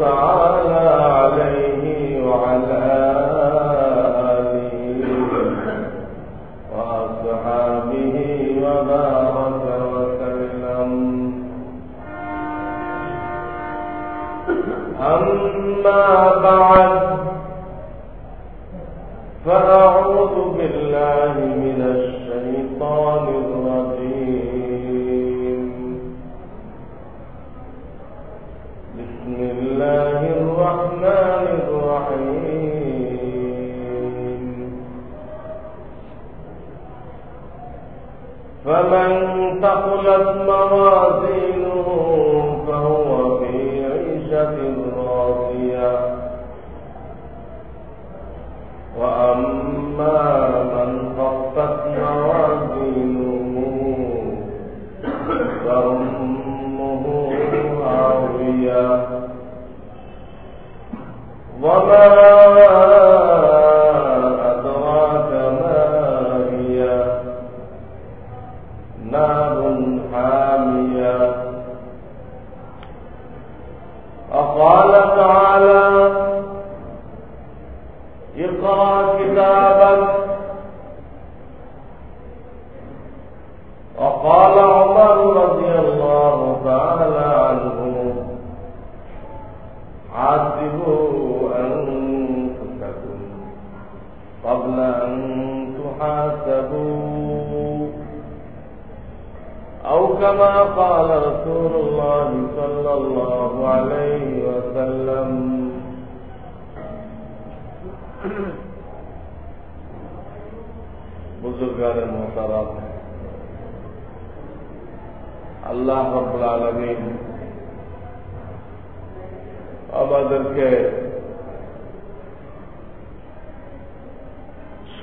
تعالى عليه وعلى آله وأصحابه وبارك وسلم. أما بعد فأعوذ بالله من الشيطان ثقلت اقرأ كتابك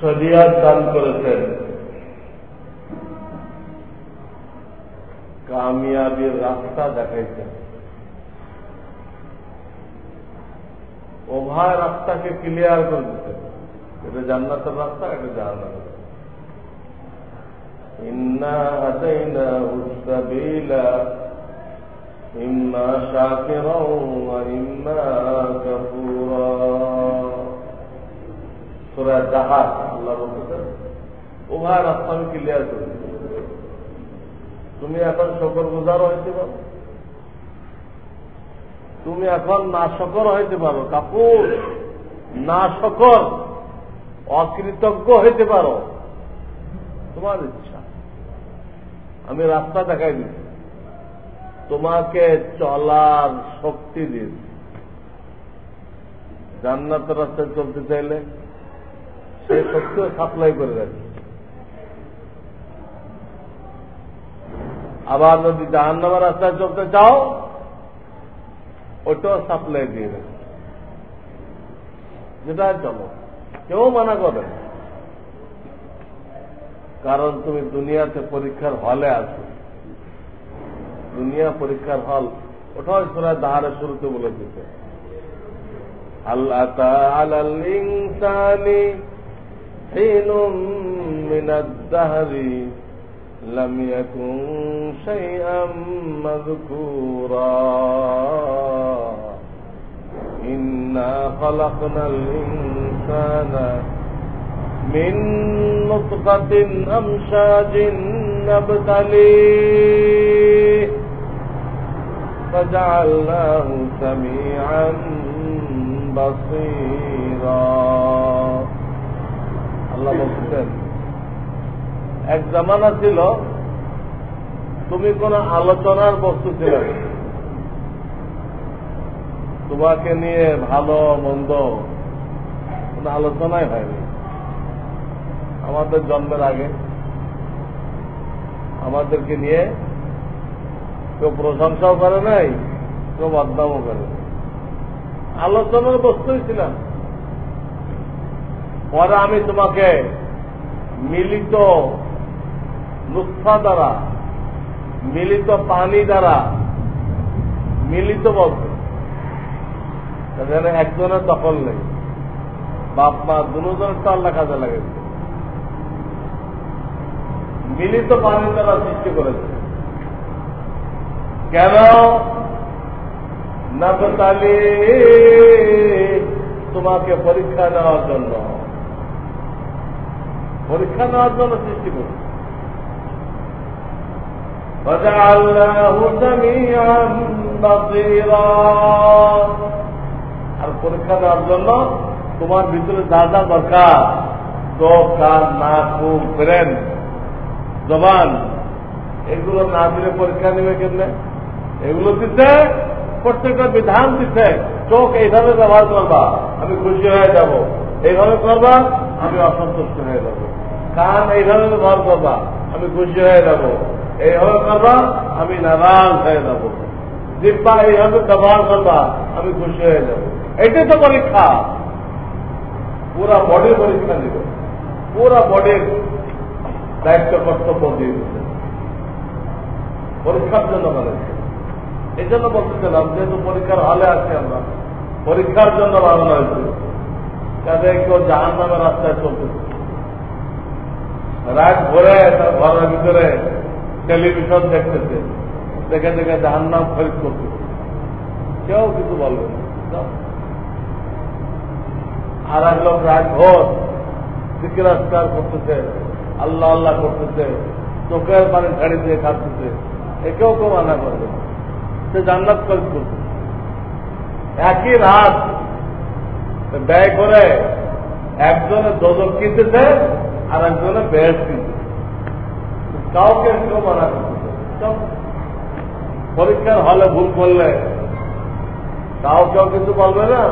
শরিয়াত দান করেছেন কামিয়াবির রাস্তা দেখাইছেন উভয় রাস্তাকে ক্লিয়ার করে দিতেন এটা জান্নাতের রাস্তা এটা জাহান্নাতের রাস্তা إنا هديناه السبيل إما شاكرا وإما كفورا سورة জাহাজ আল্লাহ বলতেছেন উভয় রাস্তা আমি ক্লিয়ার করে তুমি এখন শকর গুজারও হইতে পারো। তুমি এখন না শকর হইতে পারো। কাপুর, না শকর, অকৃতজ্ঞ হইতে পারো। তোমার ইচ্ছা। আমি রাস্তা দেখাই দিচ্ছি তোমাকে চলার শক্তি দিয়েছি জান্নাতের রাস্তায় চলতে চাইলে সে শক্তিও সাপ্লাই করে রাখি আবার যদি জাহান্নামের রাস্তায় চলতে চাও, ওটাও সাপ্লাই দিয়ে দেবে যেটা চলো, কেউ মানা করে কারণ তুমি দুনিয়াতে পরীক্ষার হলে আছো। দুনিয়া পরীক্ষার হল, ওটাও সুরায় দাহারে শুরুতে বলে দিতে আল্লাহ حين من الدهر لم يكن شيئا مذكورا. إنا خلقنا الإنسان من نطفة أمشاج نبتليه فجعلناه سميعا بصيرا. আল্লাহ বলতেন এক জামানা ছিল, তুমি কোন আলোচনার বস্তু ছিল তোমাকে নিয়ে ভালো, মন্দ কোনো আলোচনাই হয়নি। আমাদের জন্মের আগে আমাদেরকে নিয়ে কেউ প্রশংসাও করে নাই, কেউ বদনামও করে আলোচনার বস্তুই ছিলাম পরে আমি তোমাকে মিলিত নুৎফা দ্বারা, মিলিত পানি দ্বারা মিলিত বলতে এখানে একজনের দখল নেই। বাপ, মা, দুজনের তো আল্লাহ কাজে লাগেছে মিলিত পানি দ্বারা সৃষ্টি করেছে। কেন? নবতালি তোমাকে পরীক্ষা নেওয়ার জন্য। পরীক্ষা নেওয়ার জন্য সৃষ্টি করি আর পরীক্ষা দেওয়ার জন্য তোমার ভিতরে যা যা দরকার, চোখ, কান, নাক মুখ ব্রেন, জবান, এগুলো না দিলে পরীক্ষা নেবে কেমনে? এগুলো দিতে প্রত্যেকটা বিধান দিতে চোখ এইভাবে ব্যবহার করবা, আমি খুশি হয়ে যাব। এইভাবে করবা আমি অসন্তুষ্ট হয়ে যাব। কান এইভাবে ব্যবহার করবা আমি খুশি হয়ে যাব। এইভাবে করবা আমি নারাজ হয়ে যাব। জিব্বা এইভাবে ব্যবহার করবা, আমি খুশি হয়ে যাব। এটাই তো পরীক্ষা। পুরা বডির পরীক্ষা দিবে। পুরা বডির দায়িত্ব কর্তব্য দিয়ে দিচ্ছে পরীক্ষার জন্য বলেছে। এই জন্য বলতেছিলাম, যেহেতু পরীক্ষার হলে আছি আমরা, পরীক্ষার জন্য বানানো হয়েছে। যাতে কেউ জাহান নামের রাস্তায় চলতেছে রাত ভরে তার ঘরের ভিতরে টেলিভিশন দেখতেছে। দেখে দেখে জাহান নাম খরিদ করতেছে কেউ কিছু বলবে আর এক লোক রাত ভোর সিকিরাস্কার করতেছে, আল্লাহ আল্লাহ করতেছে, চোখের পানি ছাড়ি দিয়ে খাটতেছে একেও কেউ মানা করবে সে জান্নাত খরিদ করতেছে একই রাত ব্যয় করে একজনে দোদক কিনতেছে আর একজনে বেশ কিনতেছে। কাউকে কেউ পরীক্ষার হলে ভুল করলে তাও কেউ কিছু বলবে না।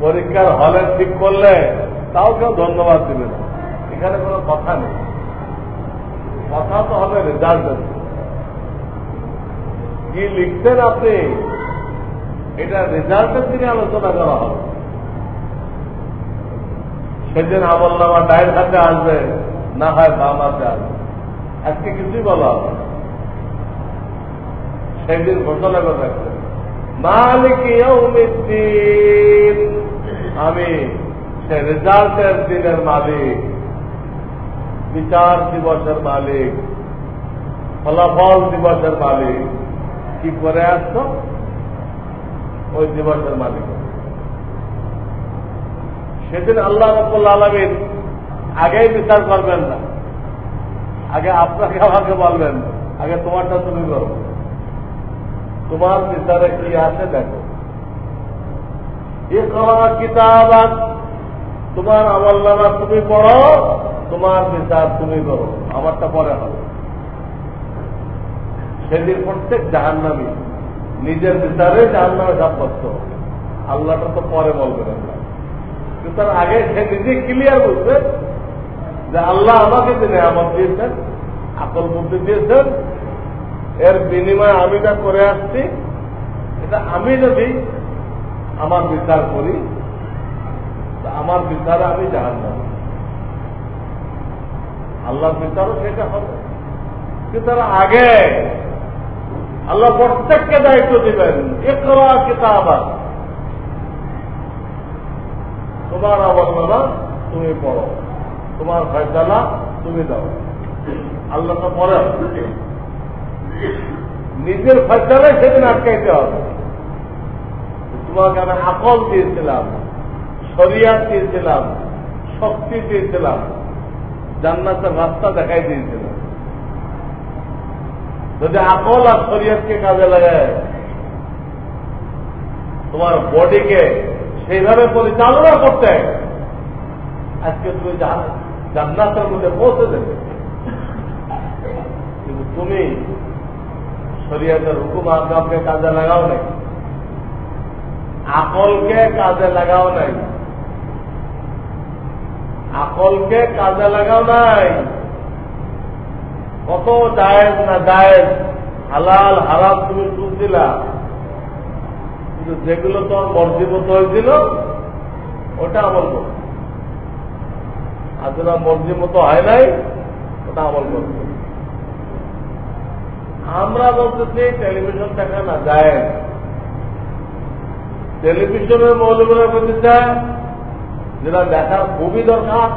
পরীক্ষার হলে ঠিক করলে তাও কেউ ধন্যবাদ দিবে না। এখানে কোনো কথা নেই। কথা তো হবে রেজাল্টের কি লিখছেন আপনি? এটা রেজাল্টের দিনে আলোচনা করা হবে। সেদিন আমল নামা ডায়ের হাতে আসবে, না হয় বাম হাতে আসবে। আজকে কিছুই বলা হবে সেদিন ঘোষণা করে রাখবে মালিক আমি সে রেজাল্টের দিনের মালিক, বিচার দিবসের মালিক, ফলাফল দিবসের মালিক। কি করে আসতো? ওই দিবসের মালিক। সেদিন আল্লাহ রব্বুল আলমিন আগেই বিচার করবেন না। আগে আপনাকে আমাকে বলবেন, আগে তোমারটা তুমি করো। তোমার বিচারে কি আছে দেখো। কিতাব তোমার আমল নামা তুমি পড়ো, তোমার বিচার তুমি করো। আমারটা পরে হবে। সেদিন প্রত্যেক জাহান্নামি নিজের বিচারে জাহান্নামে সাব্যস্ত। আল্লাহটা তো পরে বলবেন আল্লাহ তার আগে সে নিজে ক্লিয়ার বলছে যে আল্লাহ আমাকে তিনি আমার দিয়েছেন, আকল বুদ্ধি দিয়েছেন, এর বিনিময়ে আমি যা করে আসছি, এটা আমি যদি আমার বিচার করি আমার বিচারে আমি জানান না আল্লাহর বিচারও সেটা হবে। তার আগে আল্লাহ প্রত্যেককে দায়িত্ব দিবেন একরা কিতাব তোমার অবর্ণনা তুমি পড়ো। তোমার ফয়সালা তুমি দাও। আল্লাহ তো পরে নিজের ফয়সালায় সেদিন আটকাইতে হবে। তোমাকে আমি আকল দিয়েছিলাম, শরিয়াত দিয়েছিলাম, শক্তি দিয়েছিলাম, জান্নাতের রাস্তা দেখাই দিয়েছিলাম। যদি আকল আর শরীয়তকে কাজে লাগায়, তোমার বডিকে সেইভাবে পরিচালনা করতে। আজকে তুমি জান্নাতের মধ্যে পৌঁছে দেবে। কিন্তু তুমি শরীয়তের হুকুম আগামকে কাজে লাগাও নাকি আকলকে কাজে লাগাও নাই। আকলকে কাজে লাগাও নাই। কত জায়েজ না জায়েজ, হালাল, হারাম তুমি শুনছিলা কিন্তু যেগুলো তোমার মর্জিমত হয়েছিল ওটা আমল করো আর যেটা মর্জিমতো হয় নাই ওটা আমল করবে। আমরা বলতেছি টেলিভিশন দেখা না যায় টেলিভিশনের মৌলগুলো বলতে চায় যেটা দেখার খুবই দরকার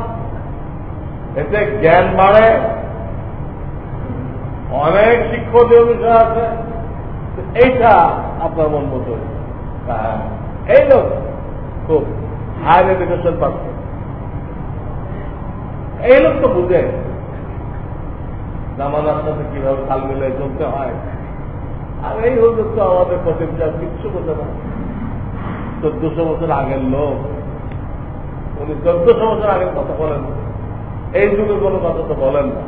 এতে জ্ঞান বাড়ে অনেক শিক্ষণীয় বিষয় আছে এইটা আপনার মন মতো হ্যাঁ, এই লোক খুব এই লোক তো বুঝে। জামানার সাথে কীভাবে মিলে চলতে হয়? আর এই হল তো আমাদের প্রতিজ্ঞা কিচ্ছু বোঝে না। চোদ্দশো বছর আগের লোক, উনি চোদ্দশো বছর আগের কথা বলেন। এই যুগে কোনো কথা তো বলেন না।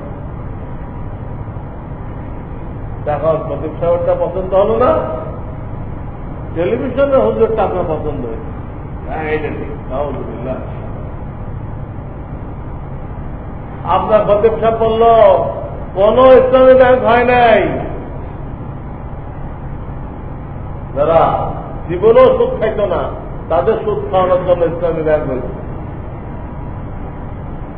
এখন প্রদীপ সাহেবটা পছন্দ হলো না? টেলিভিশনের হুজুরটা আপনার পছন্দ হয়েছে। হ্যাঁ আপনার প্রদীপ সাহেব বলল কোন ইসলামী ব্যাংক হয় নাই। যারা জীবনেও সুদ খাইত না তাদের সুদ খাওয়ানোর জন্য ইসলামী ব্যাংক হয়েছে।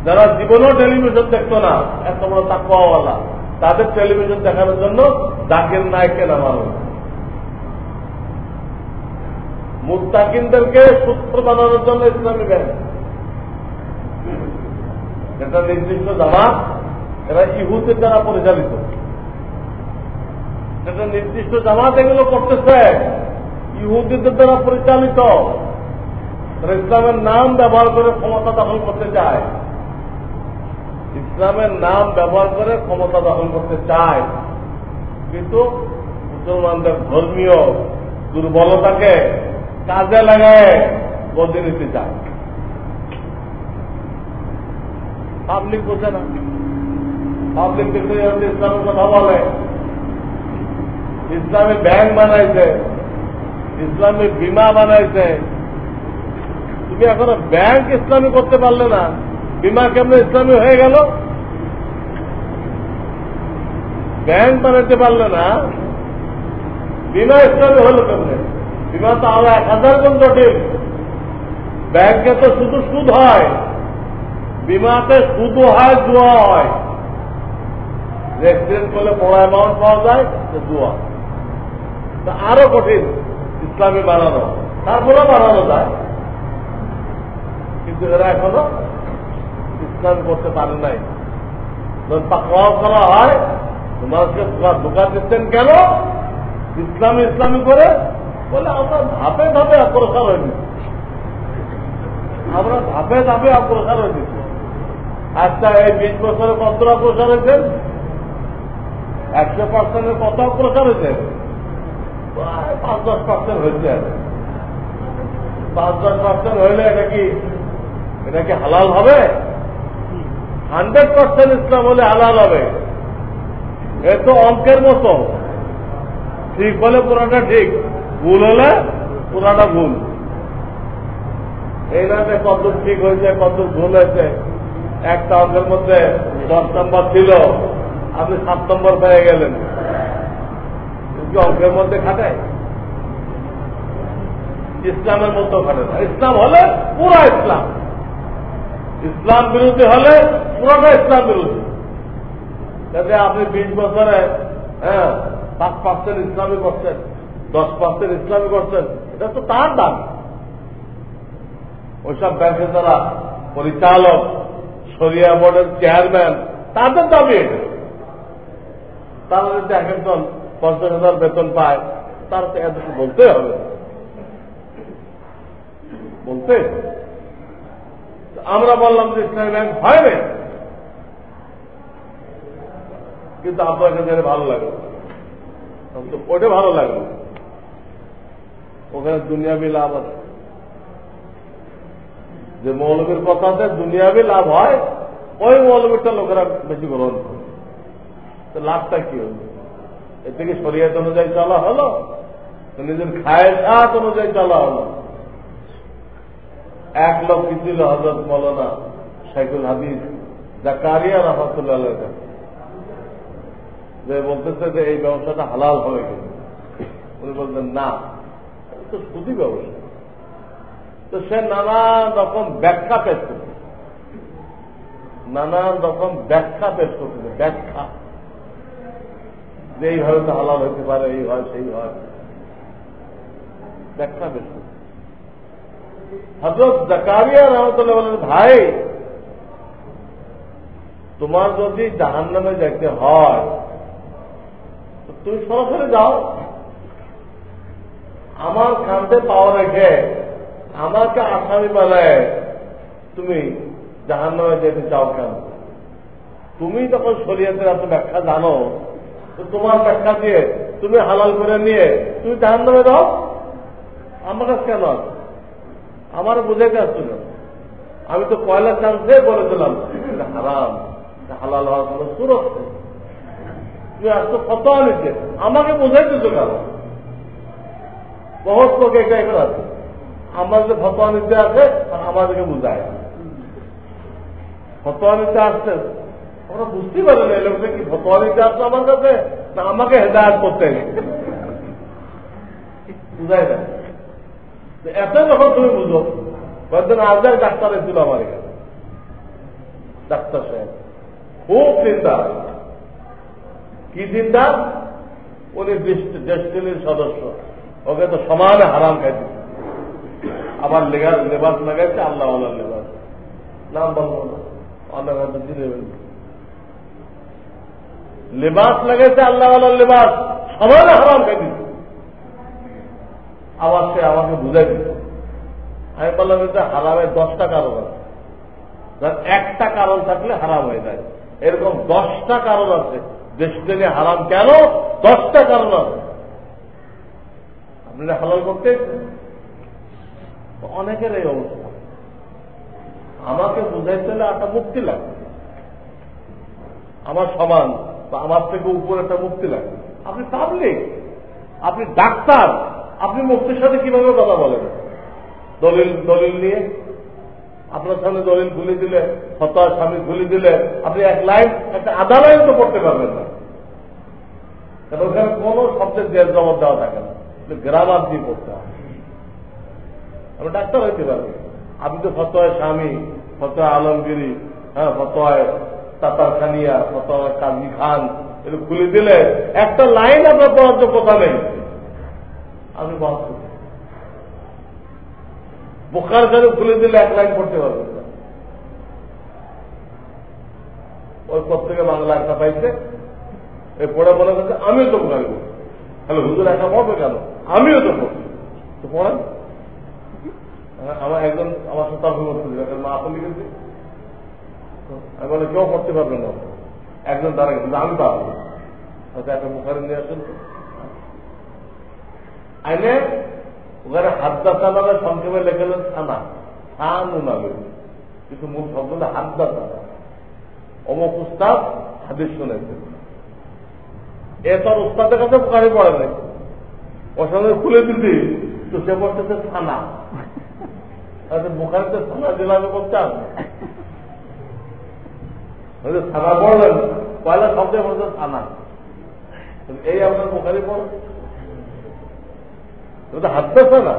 যারা জীবনেও টেলিভিশন দেখতো না এত বড় তাকুয়াওয়ালা তাদের টেলিভিশন দেখানোর জন্য জাকির নায়ককে নামানো মুস্তাকিনদেরকে সূত্র বানানোর জন্য ইসলামী ব্যাংক। এটা নির্দিষ্ট জামাত, এরা ইহুদের দ্বারা পরিচালিত। সেটা নির্দিষ্ট জামাত এগুলো করতেছে, ইহুদিদের দ্বারা পরিচালিত। ইসলামের নাম ব্যবহার করে ক্ষমতা দখল করতে চায়। ইসলামের নাম ব্যবহার করে ক্ষমতা দখল করতে চায়। কিন্তু মুসলমানদের ধর্মীয় দুর্বলতাকে কাজে লাগায় বদলে নিতে চায় পাবলিক বোঝে না। পাবলিক দেখতে যাচ্ছে ইসলামের কথা বলে। ইসলামী ব্যাংক বানাইছে, ইসলামী বিমা বানাইছে। তুমি এখনও ব্যাংক ইসলামী করতে পারলে না। বিমা কেমন ইসলামী হয়ে গেল? ব্যাংক বানাইতে পারলে না। বিমা ইসলামী হলো কেমনে? বিমা তো আরও এক হাজার গুণ জটিল ব্যাংকে তো শুধু সুদ হয়, বিমাতে শুধু হয় দোয়া হয়। অ্যাক্সিডেন্ট করলে বড় অ্যামাউন্ট পাওয়া যায়, তো দোয়া। আরও কঠিন, ইসলামী বানানো তারপরেও বানানো যায়। কিন্তু এরা এখনও ইসলাম করতে পারে নাই। পাকড়াও করা হয়, তোমাকে দোকান দিচ্ছেন কেন? ইসলামী ইসলামী করে বলে, আমরা ধাপে ধাপে অগ্রসর হয়নি আমরা ধাপে ধাপে অগ্রসর হয়েছি আচ্ছা এই বিশ বছরে কত অগ্রসর হয়েছেন একশো পার্সেন্টের কত অগ্রসর হয়েছে পাঁচ দশ পার্সেন্ট হয়েছে পাঁচ দশ পার্সেন্ট হইলে এটা কি এটা কি হালাল হবে? হান্ড্রেড পার্সেন্ট ইসলাম হলে হালাল হবে। এ তো অঙ্কের মতো। ঠিক হলে পুরাটা ঠিক। ভুল হলে পুরাটা ভুল। এই নামে কত ঠিক হয়েছে, কত ভুল হয়েছে। একটা অঙ্কের মধ্যে দশ নম্বর ছিল, আপনি সাত নম্বর পেয়ে গেলেন। অঙ্কের মধ্যে খাটায় ইসলামের মধ্যে খাটে না। ইসলাম হলে পুরো ইসলাম। ইসলাম বিরোধী হলে পুরোটা ইসলাম বিরোধী। যাতে আপনি বিশ বছরে হ্যাঁ পাঁচ পার্সেন্ট ইসলামী করছেন। দশ পার্সেন্ট ইসলামী করছেন, এটা তো তার দাম ওইসব ব্যাংকের যারা পরিচালক সরিয়া বোর্ডের চেয়ারম্যান, তাদের দাবি এটা। তারা যদি এক একজন পঞ্চাশ হাজার বেতন পায়, তার তো এত বলতে হবে। বলতে আমরা বললাম যে ইসলামী ব্যাংক হয় না। কিন্তু আপনার কাছে ভালো লাগে। ওটা ভালো লাগল ওখানে দুনিয়াবি লাভ আছে। যে মৌলবীর কথাতে দুনিয়াবি লাভ হয়, ওই মৌলবীরটা লোকেরা বেশি গ্রহণ করে। লাভটা কি হলো? এ থেকে শরীয়ত অনুযায়ী চলা হলো? নিজের খায় সাত অনুযায়ী চলা হলো? এক লোক কি ছিল হজরত মৌলানা শাইকুল হাদিস? জাকারিয়া রহমতুল্লাহ যে বলতেছে যে এই ব্যবসাটা হালাল হবে কিন্তু উনি বলতেন না। তো সুদী ব্যবসা। তো সে নানান রকম ব্যাখ্যা পেশ করছে। নানান রকম ব্যাখ্যা পেশ করতেছে ব্যাখ্যা। যে এইভাবে তো হালাল হতে পারে, এই হয়, সেই হয়। ব্যাখ্যা পেশ করছে। হজরত জাকারিয়া রহমতুল্লাহ বলেন, ভাই, তোমার যদি জাহান নামে যাইতে হয় তুমি সরাসরি যাও। আমার কান্দে পাওয়া রেখে আমাকে আসামি বেলায় তুমি জাহান নামে যেতে চাও কেন? তুমি যখন শরীয়তের এত ব্যাখ্যা জানো, তো তোমার ব্যাখ্যা দিয়ে তুমি হালাল করে নিয়ে তুমি জাহান নামে দাও আমার কাছে কেন আমার বুঝাইতে আসছো কেন আমি তো পয়লা চান্সে বলেছিলাম হারাম হালাল হওয়ার কোনো সুরত তুমি আসতো কত আনিছে আমাকে বুঝাইতেছো কেন? বহুত লোক এটা এখানে আছে। যে ফতোয়া নিতে আছে, আর আমাদেরকে বুঝায়। ফতোয়া নিতে আসছে আমরা বুঝতেই পারি না লোকটা কি ফতোয়া নিতে আসছে আমার কাছে, না আমাকে হেদায়ত করতে বুঝাই না। এত যখন তুমি বুঝো কয়েকদিন আজার ডাক্তার এসেছিল আমার এখানে। ডাক্তার সাহেব খুব চিন্তা কি চিন্তা? উনি ডেস্টিনির সদস্য। ওকে তো সমানে হারাম খাইতে আবার লেগার লেবাস লাগাইছে আল্লাহ লেবাস। নাম বলব না। লেবাস লাগাইছে আল্লাহ লেবাস। সমানে হারাম খাই দিচ্ছে আবার সে আমাকে বুঝাই দিচ্ছে আমি বললাম যে হারামের দশটা কারণ আছে। একটা কারণ থাকলে হারাম হয়ে যায়। এরকম দশটা কারণ আছে। দেশ থেকে হারাম কেন? দশটা কারণ আছে। আপনি হালাল করতে অনেকের এই অবস্থা। আমাকে বুঝাইতে হলে একটা মুক্তি লাগবে। আমার সমান বা আমার থেকে উপর একটা মুক্তি লাগবে। আপনি পাবলিক, আপনি ডাক্তার, আপনি মুক্তির সাথে কীভাবে কথা বলেন? দলিল দলিল নিয়ে আপনার সামনে দলিল খুলে দিলে হতাশ স্বামী খুলে দিলে আপনি এক লাইন, একটা আধা লাইন তো পড়তে পারবেন না। কারণ ওখানে কোন শব্দের দেড় জবাব দেওয়া থাকে না। গ্রামার দিয়ে পড়তে হবে। আমি ডাক্তার হইতে পারবে আপনি তো ফতোয় স্বামী, ফতোয় আলমগিরি হ্যাঁ ফতোয় তাতার খানিয়া ফতোয় কাজী খান এটা খুলে দিলে একটা লাইন আপনার পড়ার তো কথা নেই। বহাত করতে বোকার কাছে খুলে দিলে এক লাইন পড়তে পারবেন ওই পর থেকে বাংলা একটা পাইছে। এই পড়ে মনে আমিও তো তাহলে হুজুর একটা পড়বে কেন? আমিও তো পড়ছি তো পড়েন আমার একজন, আমার সাথে তর্ক করতেছিল মা আপনি লিখেছি আমি কেউ পড়তে পারবে না। একজন তারা কিন্তু আমি পারব হয়তো একটা মুখারি নিয়ে আসেন আইনে ওখানে হাদ্দাসা নামে সংক্ষেপে লেখেলেন থানা। থানু নামে। কিন্তু মূল শব্দ হাদ্দাসা। অমুক উস্তাদ হাদিস শুনেছেন। এ তার উস্তাদের কাছে পড়ে নাই। ওর খুলে দিতি তো সে পড়তেছে থানা। বুখারিতে থানা জেলাবে করতাম থানা পড়লেন পয়লা শব্দে বলছে, থানা। এই আপনার বুখারি পড়। হাত পেছে না?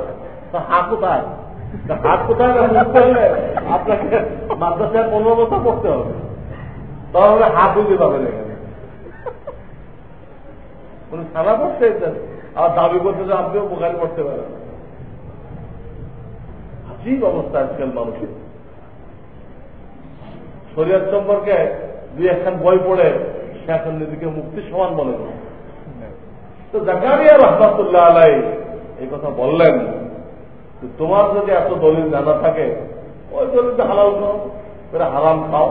হাত কোথায়? হাত কোথায় আপনাকে মাদ্রাসায় পনেরো বছর পড়তে হবে। তাহলে হাত বুঝতে পাবেন এখানে। উনি থানা পড়তে আর দাবি করতে যে আপনিও বোকারি পড়তে পারেন। আজীব অবস্থা আজকাল মানুষের। শরীর সম্পর্কে দুই একখান বই পড়ে সে এখন নিজেকে মুক্তি সমান মনে করে তো জাকারিয়া রহমাতুল্লাহ আলাই এই কথা বললেন তোমার যদি এত দলিল জানা থাকে, ওই দলিল হালাল করো এটা হারাম খাও।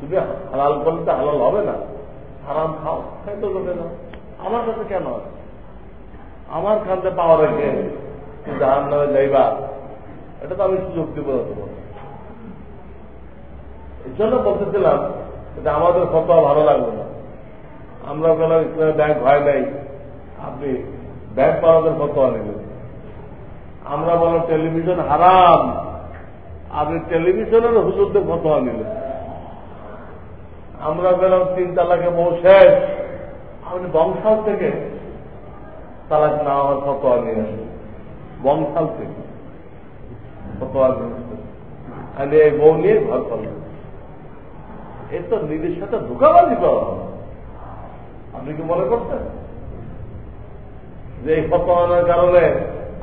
তুমি হালাল করলে তো হালাল হবে না। হারাম খাও খাই তো না। আমার কাছে কেন আমার কান্দে পাওয়া রেখে জাহান নামে যাইবা, এটা তো আমি সুযোগ দিব এই জন্য বলতেছিলাম যে আমাদের ফতোয়া ভালো লাগবে না। আমরা বললাম ইসলামের ব্যাংক হয় নাই। আপনি ব্যাংক পাওয়াদের ফতোয়া নিল আমরা বলো টেলিভিশন হারাম। আপনি টেলিভিশনের হুজুরদের ফতোয়া নিলেন। আমরা গেলাম তিন তালাকে বউ শেষ। আপনি বংশাল থেকে তালাক না হওয়ার ফতোয়া নিয়ে আসেন বংশাল থেকে ফতোয়া নিয়ে এই বউ নিয়ে ঘর করলেন এ তো নিজের সাথে ধোকাবাজি করা আপনি কি মনে করছেন? যে এই ফতোয়ানের কারণে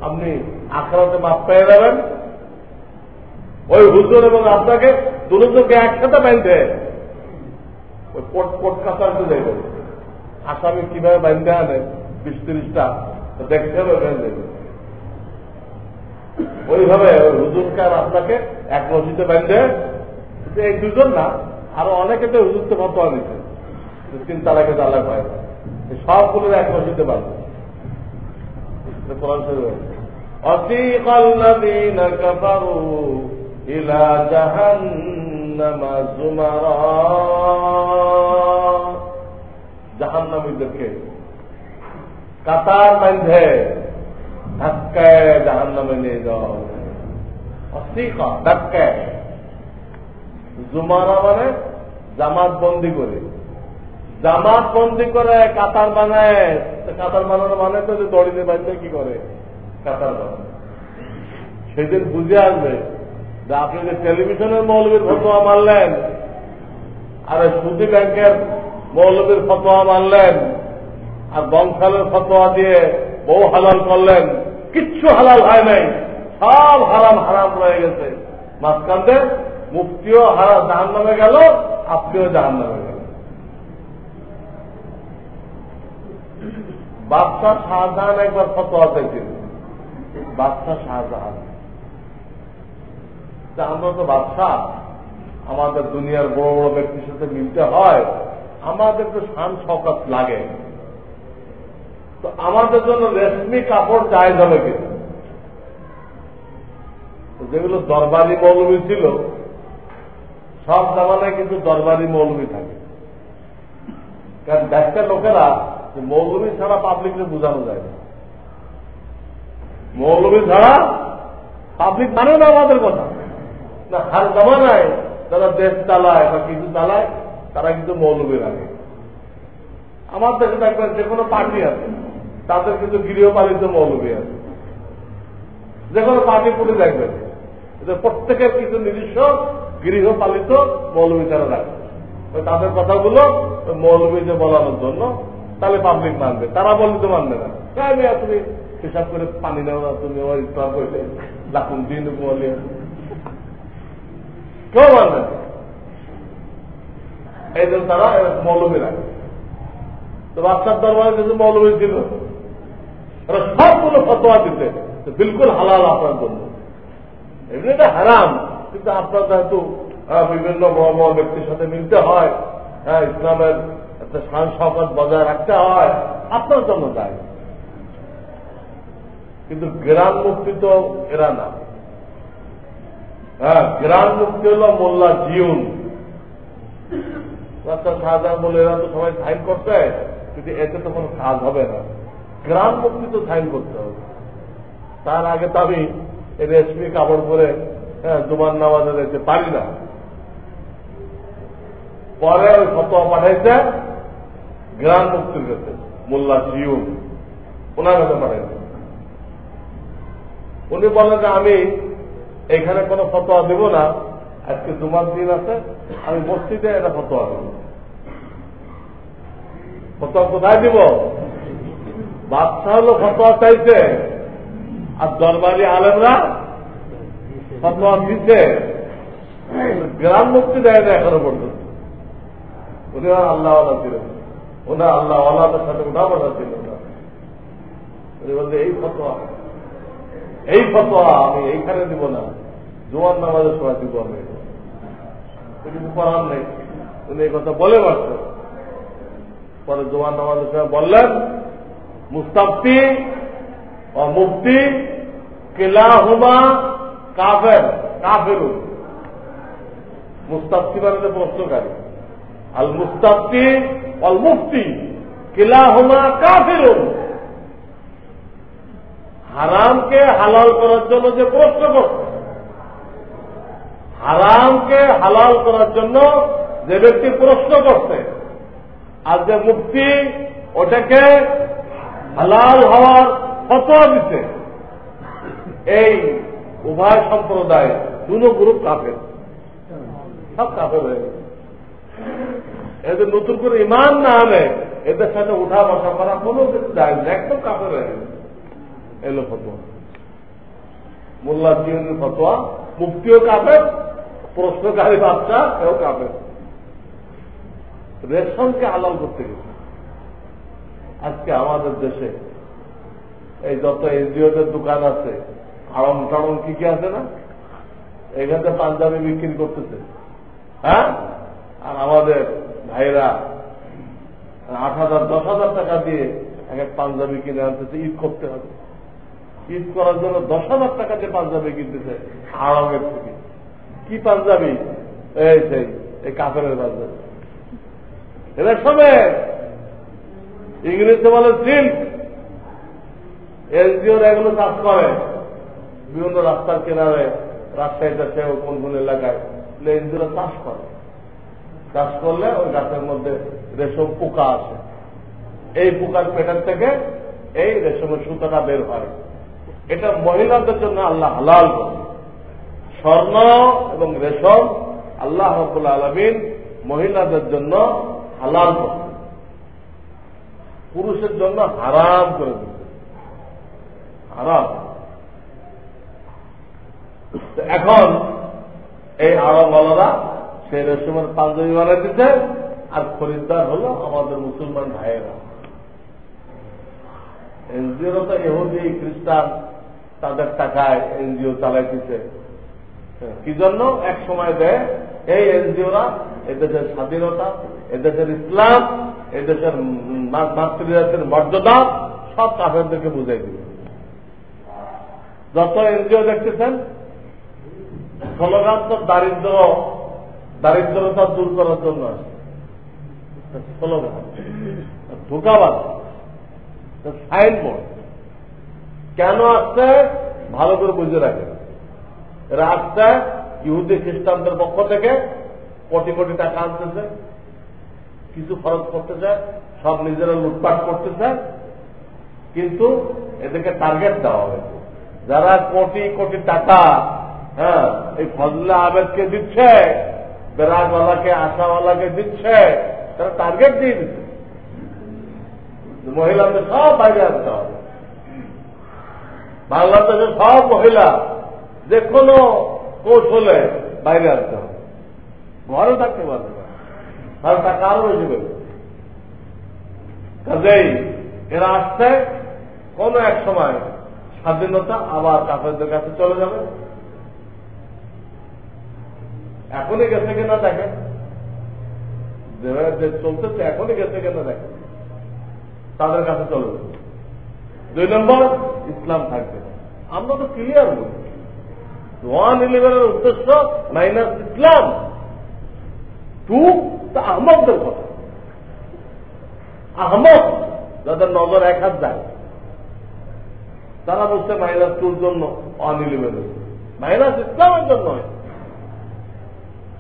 আপনি আখড়াতে মাপ পেয়ে যাবেন? ওই হুজুর এবং আপনাকে দুজনকে একসাথে বেঁধে ওই কাছাতে যাইবে আসামি কীভাবে বেঁধে আনে বিশ তিরিশটা দেখতে হবে বেঁধে ওইভাবে ওই হুজুরকে আর আপনাকে এক রশিতে বেঁধে এই দুজন না আরো অনেকে তো হুজুরতে ফতোয়া নিচ্ছে তিন তালাকে তালাক হয় সবগুলো এক রশিতে বাঁধবে কোরআন শরীফ وسيق الذين كفروا إلى جهنم زمرا জাহান্নামীদেরকে কাতার বান্ধে ধাক্কায় জাহান নামে নিয়ে যাওয়া অস্তিকা ধাক্কায় জুমারা মানে জামাত বন্দি করে। জামাত বন্দি করে কাতার বানায় কাতার বানানো মানে তো যে দড়িতে বাঁধলে কি করে? কাতার বানায় সেদিন বুঝে আসবে যে আপনি যে টেলিভিশনের মৌলবীর ফতোয়া মানলেন, আর সুদী ব্যাংকের মৌলবীর ফতোয়া মানলেন আর বংশালের ফতোয়া দিয়ে বউ হালাল করলেন, কিচ্ছু হালাল হয় নাই, সব হারাম হারাম রয়ে গেছে। মাঝখানতে মুক্তিও হারা জাহান নামে গেল আপনিও জাহান নামে গেল। বাদশাহ শাহজাহান একবার ফতোয়া চাইছিল। বাদশাহ শাহজাহান। আমরা তো বাদশাহ আমাদের দুনিয়ার বড় বড় ব্যক্তির সাথে মিলতে হয়, আমাদের তো শান শকাত লাগে। তো আমাদের জন্য রেশমি কাপড় চাই যাবে কিনা যেগুলো দরবারি মৌলবী ছিল, সব জামানায় কিন্তু দরবারি মৌলবী থাকে। কারণ দেশটা লোকেরা মৌলবী ছাড়া পাবলিককে বোঝানো যায় না। মৌলবী ছাড়া পাবলিক মানে না আমাদের কথা। না, হার জামানায় যারা দেশ চালায় বা কিছু চালায়, তারা কিন্তু মৌলবী রাখে। আমার দেশে দেখবেন যে কোনো পার্টি আছে। তাদের কিন্তু গৃহপালিত মৌলবী আছে। যে কোনো পার্টি পুটে দেখবেন প্রত্যেকের কিছু নিজস্ব গৃহপালিত মৌলবী তারা রাখবে তাদের কথাগুলো মৌলবীতে বলানোর জন্য তাহলে পাবলিক মানবে। তারা বললে তো মানবে না। আমি তুমি হিসাব করে পানি নেও না, তুমি ওই ইসলাম করলে লাখুন দিন বলে কেউ মানবে এই জন্য তারা মৌলবী রাখে। তো বাচ্চার দরবারে কিছু মৌলবী ছিল। ওরা সবগুলো ফতোয়া দিতে। বিলকুল হালাল আপনার জন্য। এমনিটা হারাম, কিন্তু আপনার যেহেতু বিভিন্ন বড় বড় ব্যক্তির সাথে মিলতে হয় হ্যাঁ ইসলামের একটা সান শকত বজায় রাখতে হয়, আপনার জন্য তাই কিন্তু গ্রাম মুক্তি তো এরা না। হ্যাঁ গ্রাম মুক্তি হল মোল্লা জিউন। রাস্তা শাহজাহান বলে, এরা তো সবাই সাইন করতে কিন্তু এতে তো কোনো কাজ হবে না। গ্রাম মুক্তি তো সাইন করতে হবে। তার আগে তো আমি রেশমি কাপড় পরে হ্যাঁ জুমান নামাজে যেতে পারি না। পরে ওই ফতোয়া পাঠাইছে গ্রাম মুক্তির কাছে, মোল্লা জিউন ওনার কাছে পাঠাইছে। উনি বলেন যে, আমি এখানে কোনো ফতোয়া দেব না। আজকে জুমার দিন আছে, আমি মসজিদে এটা ফতোয়া দেব। ফতোয়া কোথায় দিব? বাচ্চা হলো ফতোয়া চাইছে। আর দরবারি আলেমরা ফতোয়া দিচ্ছে গ্রাম মুক্তি দেয় না এখনও পর্যন্ত। উনি আল্লাহ ছিলেন ওনার আল্লাহ সাথে উঠা বসা ছিল উনি বলতে এই ফতোয়া এই ফতোয়া আমি এইখানে দিব না। জোয়ার নামাজের সময় দিব আমি। কিছু করার নেই। উনি এই কথা বলে পারছেন পরে জোয়ার নামাজের সময় বললেন মুস্তাফি ও মুফতি কেলাহুমা কাফের কাফেরু মুস্তাফি মানে প্রশ্নকারী। আল মুস্তাফি অল মুফতি কেলাহুমা কাফেরুন। হারামকে হালাল করার জন্য যে প্রশ্ন করছে, হারামকে হালাল করার জন্য যে ব্যক্তি প্রশ্ন করছে, আর যে মুক্তি ওটাকে হালাল হওয়ার ফতোয়া দিতে। এই উভয় সম্প্রদায় দুটো গ্রুপ কাফের। সব কাফের হয়ে গেছে। এদের নতুন করে ইমান না আনে, এদের সাথে উঠা বসা করা কোনো কিছু যায় না, একদম কাপড় হয়ে গেছে। এলো ফতোয়া। মোল্লা জিনের ফতোয়া মুক্তিও কাপের প্রশ্নকারী বাচ্চা এও কাপের রেশনকে আলাল করতে গেছে। আজকে আমাদের দেশে এই যত এনজিওদের দোকান আছে আড়ম টাড়ম কি কি আছে না? এখানে পাঞ্জাবি বিক্রি করতেছে। হ্যাঁ? আর আমাদের ভাইরা আট হাজার, দশ হাজার টাকা দিয়ে এক এক পাঞ্জাবি কিনে আনতেছে, ঈদ করতে হবে। ঈদ করার জন্য দশ হাজার টাকা দিয়ে পাঞ্জাবি কিনতেছে আড়মের থেকে। কি পাঞ্জাবি? এই সেই, এই কাপড়ের পাঞ্জাবি। এদের সময় ইংরেজিতে বলে সিল্ক এনজিওরা এগুলো চাষ করে। বিভিন্ন রাস্তার কেনারে রাজশাহীতে সেও কোন কোন এলাকায়। এনজিওরা চাষ করে। চাষ করলে ওই গাছের মধ্যে রেশম পোকা আসে। এই পোকার পেটের থেকে এই রেশমের সুতাটা বের হয়। এটা মহিলাদের জন্য আল্লাহ হালাল করে স্বর্ণ এবং রেশম আল্লাহ আলমিন মহিলাদের জন্য হালাল করে পুরুষের জন্য হারাম করে দিচ্ছে হারাম। এখন এই আরবওয়ালারা সেই রেশমের পাঞ্জাবি বানাই দিতে আর খরিদ্দার হলো আমাদের মুসলমান ভাইয়েরা। এনজিও তো এহুদি খ্রিস্টান, তাদের টাকায় এনজিও চালাইতেছে। কি জন্য? এক সময় দেয়, এই এনজিওরা এদেশের স্বাধীনতা, এদেশের ইসলাম এদেশের মাতৃজাতির মর্যাদা সব কাফেরদেরকে বুঝাই দিবে। যত এনজিও দেখতেছেন, স্লোগান তো দারিদ্র, দারিদ্রতা দূর করার জন্য স্লোগান। ধোকাবাদ সাইনবোর্ড। কেন আসছে? ভালো করে বুঝে রাখে এরা আসছে ইহুদি খ্রিস্টানদের পক্ষ থেকে, কোটি কোটি টাকা আনতেছে। কিছু খরচ করতেছে সব নিজেরা লুটপাট করতেছে কিন্তু এদেরকে টার্গেট দেওয়া হয়েছে। যারা কোটি কোটি টাকা হ্যাঁ এই ফজলা আবেদকে দিচ্ছে বেরাগওয়ালাকে আশাওয়ালাকে দিচ্ছে, তারা টার্গেট দিয়ে দিচ্ছে। মহিলাদের সব বাইরে আসতে হবে। বাংলাদেশের সব মহিলা যে কোনো কৌশলে বাইরে আসতে হবে। ঘরে থাকতে পারবে তাহলে টাকা আরও বেশি দেবে কাজেই এরা আসছে কোন এক সময় স্বাধীনতা আবার কাপড়দের কাছে চলে যাবে। এখনই গেছে কিনা দেখেন দেশ চলতেছে, এখনই গেছে কিনা দেখেন তাদের কাছে চলে যাবে। দুই নম্বর, ইসলাম থাকবে। আমরা তো ক্লিয়ার বলি। ওয়ান ইলেভেনের উদ্দেশ্য মাইনাস ইসলাম। টু তা আহমদদের কথা। আহমদ যাদের নজর এক হাত যায় তারা বলছে মাইনাস টুর জন্য ইলেভেনের মাইনাস ইসলামের জন্য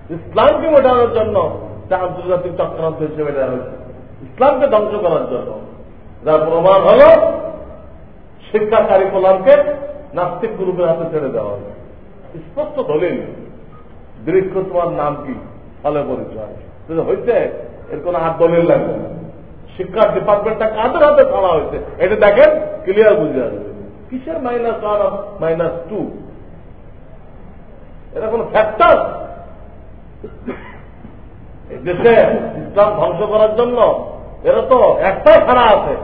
ইসলামকে মেটানোর জন্য তা আন্তর্জাতিক চক্রান্ত হিসেবে দেওয়া হয়েছে। ইসলামকে ধ্বংস করার জন্য। যার প্রমাণ হল, শিক্ষা কারিকুলামকে নাস্তিক গ্রুপের হাতে ছেড়ে দেওয়া হবে স্পষ্ট দলিল বৃক্ষ তোমার নাম কি? ফলে পরিচয়। হয়েছে এর কোন হাত দলিল লাগবে না শিক্ষা ডিপার্টমেন্টটা কাদের হাতে ছাড়া হয়েছে? এটা দেখেন ক্লিয়ার বুঝে আসবে। কিসের মাইনাস ওয়ান মাইনাস টু এটা কোন ফ্যাক্টর দেশে ইসলাম ধ্বংস করার জন্য এরা তো একটাই ছাড়া আছে।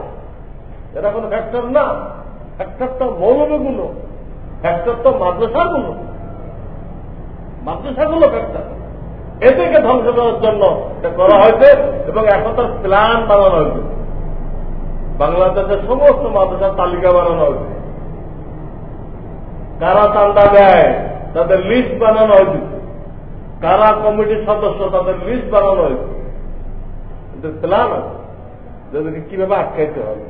এটা কোন ফ্যাক্টর না। ফ্যাক্টর তো মৌলবীগুলো। ফ্যাক্টর তো মাদ্রাসাগুলো। মাদ্রাসাগুলো ফ্যাক্টর এদেরকে ধ্বংস করার জন্য এটা করা হয়েছে এবং এখন তার প্ল্যান বানানো হয়েছে। বাংলাদেশের সমস্ত মাদ্রাসার তালিকা বানানো হয়েছে। কারা চান্দা দেয়, তাদের লিস্ট বানানো হয়েছে। কারা কমিটির সদস্য, তাদের লিস্ট বানানো হয়েছে। এদের প্ল্যান আছে। যাদেরকে কীভাবে আটকাইতে হবে?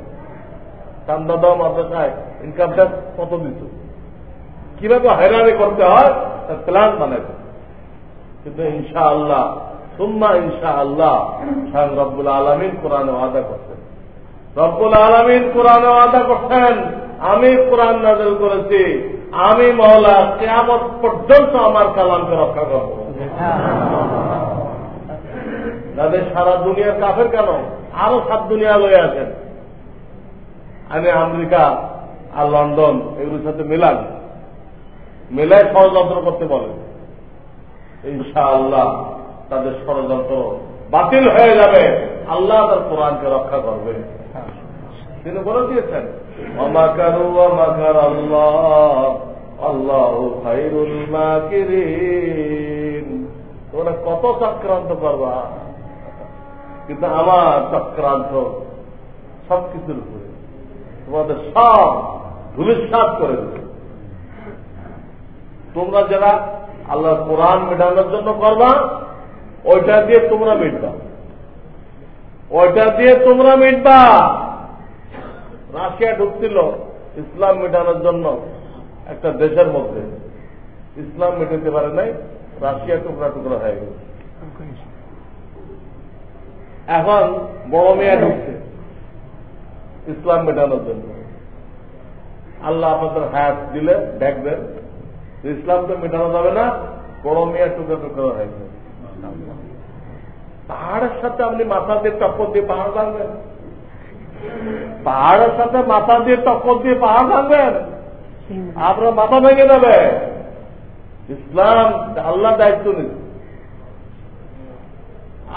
চান্দা দেওয়া মাদ্রাসায় ইনকাম ট্যাক্স কত দিত? কীভাবে হয়রানি করতে হয়? তার প্ল্যান বানাইছে কিন্তু ইনশা আল্লাহ সুম্মা ইনশা আল্লাহ স্বয়ং রব্বুল আলমিন কোরআনে ওয়াদা করছেন। রব্বুল আলমিন কোরআনে ওয়াদা করছেন, আমি কোরআন নাজল করেছি, আমি মহলা কেয়ামত পর্যন্ত আমার কালামকে রক্ষা করব। তাদের সারা দুনিয়ার কাফের কেন? আরও সাত দুনিয়া লয়ে আছেন। আমি আমেরিকা আর লন্ডন এগুলোর সাথে মেলান। মেলায় ষড়যন্ত্র করতে বলেন। ইনশা আল্লাহ তাদের ষড়যন্ত্র বাতিল হয়ে যাবে। আল্লাহ তার কোরআনকে রক্ষা করবে। তিনি বলে দিয়েছেন আল্লাহ তোমরা কত চক্রান্ত করবা? কিন্তু আমার চক্রান্ত সবকিছুর উপরে। তোমাদের সব ধুলিসাত করে তোমরা যারা আল্লাহর কোরআন মেটানোর জন্য করবা, ওইটা দিয়ে তোমরা মিটবা। ওইটা দিয়ে তোমরা মিটবা। রাশিয়া ঢুকছিল ইসলাম মেটানোর জন্য একটা দেশের মধ্যে। ইসলাম মেটাতে পারে নাই, রাশিয়া টুকরা টুকরা হয়ে গেছে। এখন বড় মেয়া ঢুকছে ইসলাম মেটানোর জন্য। আল্লাহ আপনাদের হায়াত দিলে, দেখবেন ইসলাম তো মেটানো যাবে না বড় টুকরা টুকরা হয়ে গেছে পাহাড়ের সাথে আপনি মাথা দিয়ে টক্কর দিয়ে পাহাড় ভাঙবেন পাহাড়ের সাথে মাথা দিয়ে টক্কর দিয়ে পাহাড় ভাঙবেন আপনার মাথা ভেঙে যাবে। ইসলাম, আল্লাহ দায়িত্ব নিচ্ছে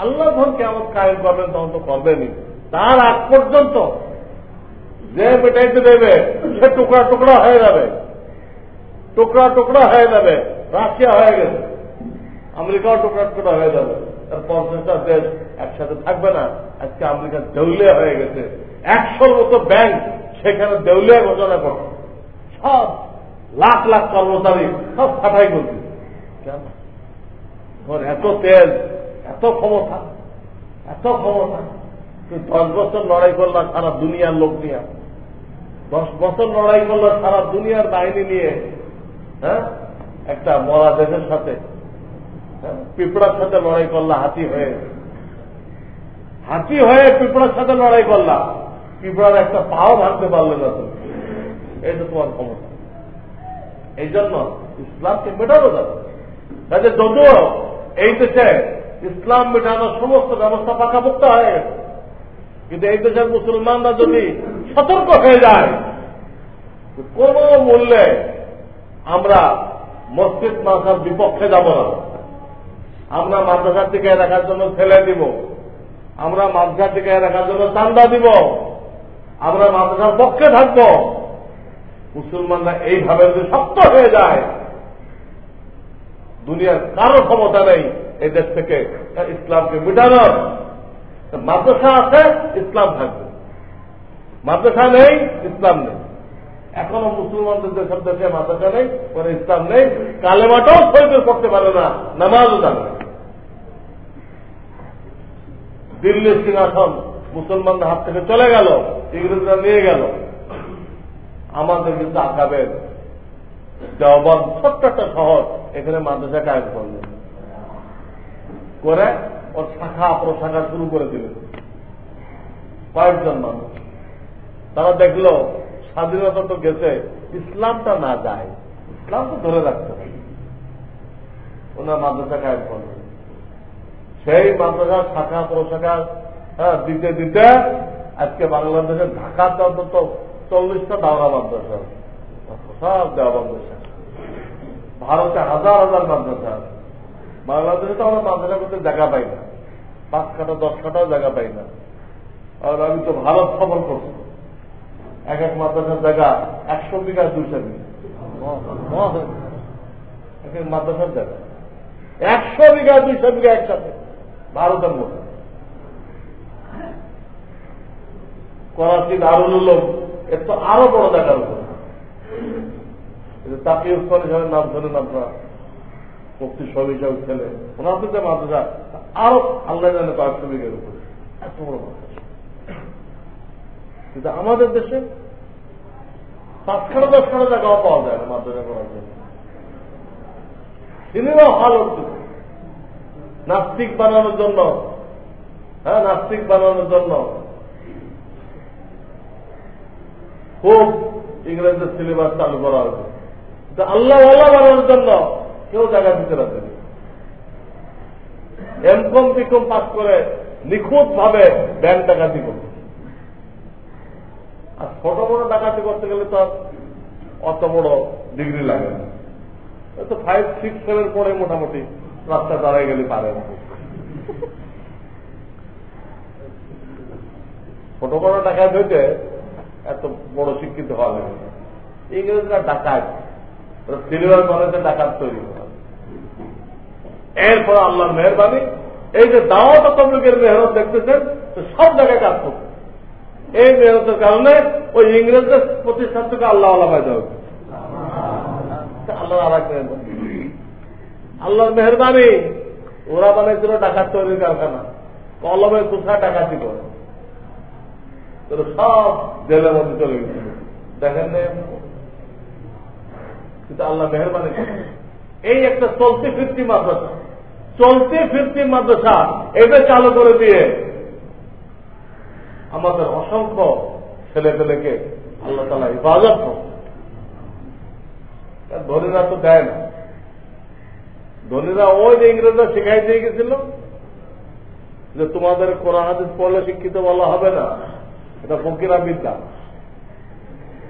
আল্লাহ যখন কেমন কায়েম করবেন, তখন তো করবেনি তার আগ পর্যন্ত যে মেটাইতে দেবে, সে টুকরা টুকরা হয়ে যাবে। টুকরা টুকরা হয়ে যাবে, রাশিয়া হয়ে গেছে। আমেরিকাও টুকরা টুকরা হয়ে যাবে। তার পঞ্চাশটা দেশ একসাথে থাকবে না। আজকে আমেরিকা দেউলিয়া হয়ে গেছে। একশোর মতো ব্যাংক সেখানে দেউলিয়া ঘোষণা করছে সব লাখ লাখ কর্মচারী সব ছাটাই করছে কেন? ওর এত তেল এত ক্ষমতা এত ক্ষমতা। তুই দশ বছর লড়াই করলাম সারা দুনিয়ার লোক নিয়ে। দশ বছর লড়াই করলাম সারা দুনিয়ার বাহিনী নিয়ে। হ্যাঁ? একটা মরা দেশের সাথে হ্যাঁ? পিঁপড়ার সাথে লড়াই করলা, হাতি হয়ে। হাতি হয়ে পিঁপড়ার সাথে লড়াই করলা, পিঁপড়ার একটা পাও ভাঙতে পারলে না তুমি। এই তো তোমার ক্ষমতা। এই জন্য ইসলামকে মেটানো যাবে। কাজে যদিও এই দেশে ইসলাম মেটানোর সমস্ত ব্যবস্থা পাকাপোক্ত হয়ে গেছে। কিন্তু এই দেশের মুসলমানরা যদি সতর্ক হয়ে যায়, কোন মূল্যে আমরা মসজিদ মাসার বিপক্ষে যাব না। আমরা মাদ্রাসার দিকে রাখার জন্য ছেলে দিব। আমরা মাদ্রাসার দিকে রাখার জন্য চান্দা দিব। আমরা মাদ্রাসার পক্ষে থাকব। মুসলমানরা এইভাবে যদি শক্ত হয়ে যায়, দুনিয়ার কারও ক্ষমতা নেই এই দেশ থেকে ইসলামকে মিটানোর। মাদ্রাসা আছে, ইসলাম থাকবে। মাদ্রাসা নেই, ইসলাম নেই। এখনও মুসলমানদের দেশের দেশে মাদ্রাসা নেই মানে ইসলাম নেই কালেমাটাও সৈন্য করতে পারে না, নামাজও জানে দিল্লির সিংহাসন মুসলমানদের হাত থেকে চলে গেল, ইংরেজরা নিয়ে গেল। আমাদের কিন্তু আঁকাবেন দেওয়ান ছোট্ট একটা শহর, এখানে মাদ্রাসা কায়ম করলেন করে ওর শাখা প্রশাখা শুরু করে দিলেন কয়েকজন মানুষ। তারা দেখল স্বাধীনতা তো গেছে, ইসলামটা না যায়, ইসলাম তো ধরে রাখতে হবে। ওনার মাদ্রাসা কায়ম করলেন সেই মাদ্রাসা শাখা, প্রশাখা হ্যাঁ দিতে দিতে আজকে বাংলাদেশের ঢাকাতে অন্তত চল্লিশটা দাওরা মাদ্রাসা সব দেওয়া মাদ্রাসা ভারতে হাজার হাজার মাদ্রাসা বাংলাদেশে তো আমরা মাদ্রাসা করতে জায়গা পাই না। পাঁচ কাটা দশ কাটাও জায়গা পাই না। আর আমি তো ভারত সফর করছি। এক এক মাদ্রাসার জায়গা একশো বিঘা দুইশো বিঘা। মাদ্রাসার জায়গা। একশো বিঘা, দুইশো বিঘা একসাথে। ভারতের মধ্যে করাচি দারুল উলুম এর তো আরও বড় জায়গার উপর। তাকে উসমান হিসাবে নাম শোনেন আপনারা? মুক্তি সব হিসাবে ছেলে। ওনার তো মাদ্রাসা, আরও আল্লাহ জানে কয়েকশো বিঘের উপরে। এত বড় মাদ্রাসা। কিন্তু আমাদের দেশে পাঁচখানা দশখানা জায়গাও পাওয়া যায় না মাদ্রাসা করার জন্য। সিনেমা হল হচ্ছে নাস্তিক বানানোর জন্য। হ্যাঁ নাস্তিক বানানোর জন্য। খুব ইংরেজের সিলেবাস চালু করা হয়েছে। আল্লাহ আল্লাহ বানানোর জন্য কেউ জায়গা দিতে পারবে এমকম পিকম পাস করে নিখুঁত ভাবে ব্যাংক করবে আর ছোট বড় ডাকাতি করতে গেলে তো অত বড় ডিগ্রি লাগে না। তো ফাইভ সিক্স সেভেন পরে মোটামুটি রাস্তা দাঁড়ায় গেলে পারে ছোট বড় ডাকাত হইতে এত বড় শিক্ষিত হওয়া লাগে ইংরেজরা ডাকাত। সিলভার কলেজে ডাকাত তৈরি এরপর আল্লাহর মেহরবানি। এই যে দাওয়াত তবলিগের মেহনত দেখতেছেন সব জায়গায় কাজ করছে। এই মেহনতের কারণে ওই ইংরেজদের প্রতিষ্ঠান থেকে আল্লাহ আল্লাহ ফায়দা হচ্ছে আল্লাহ মেহরবানি, ওরা বানাইছিল ডাকাত তৈরির কারখানা। কলমে কোথায় ডাকাতি করে। সব জেলের মধ্যে চলে গেছিল দেখেন কিন্তু আল্লাহ মেহরবানি এই একটা চলতি ফিরতি মাদ্রাসা। চলতি ফিরতি মাদ্রাসা এটা চালু করে দিয়ে আমাদের অসংখ্য ছেলে পেলেকে আল্লাহ তালা ইবাদত ধনীরা তো দেয় না। ধনীরা ওই যে ইংরেজরা শিখাই দিয়ে গেছিল যে তোমাদের কোরআন পড়লে শিক্ষিত বলা হবে না। এটা ফকিরা বিদ্যা।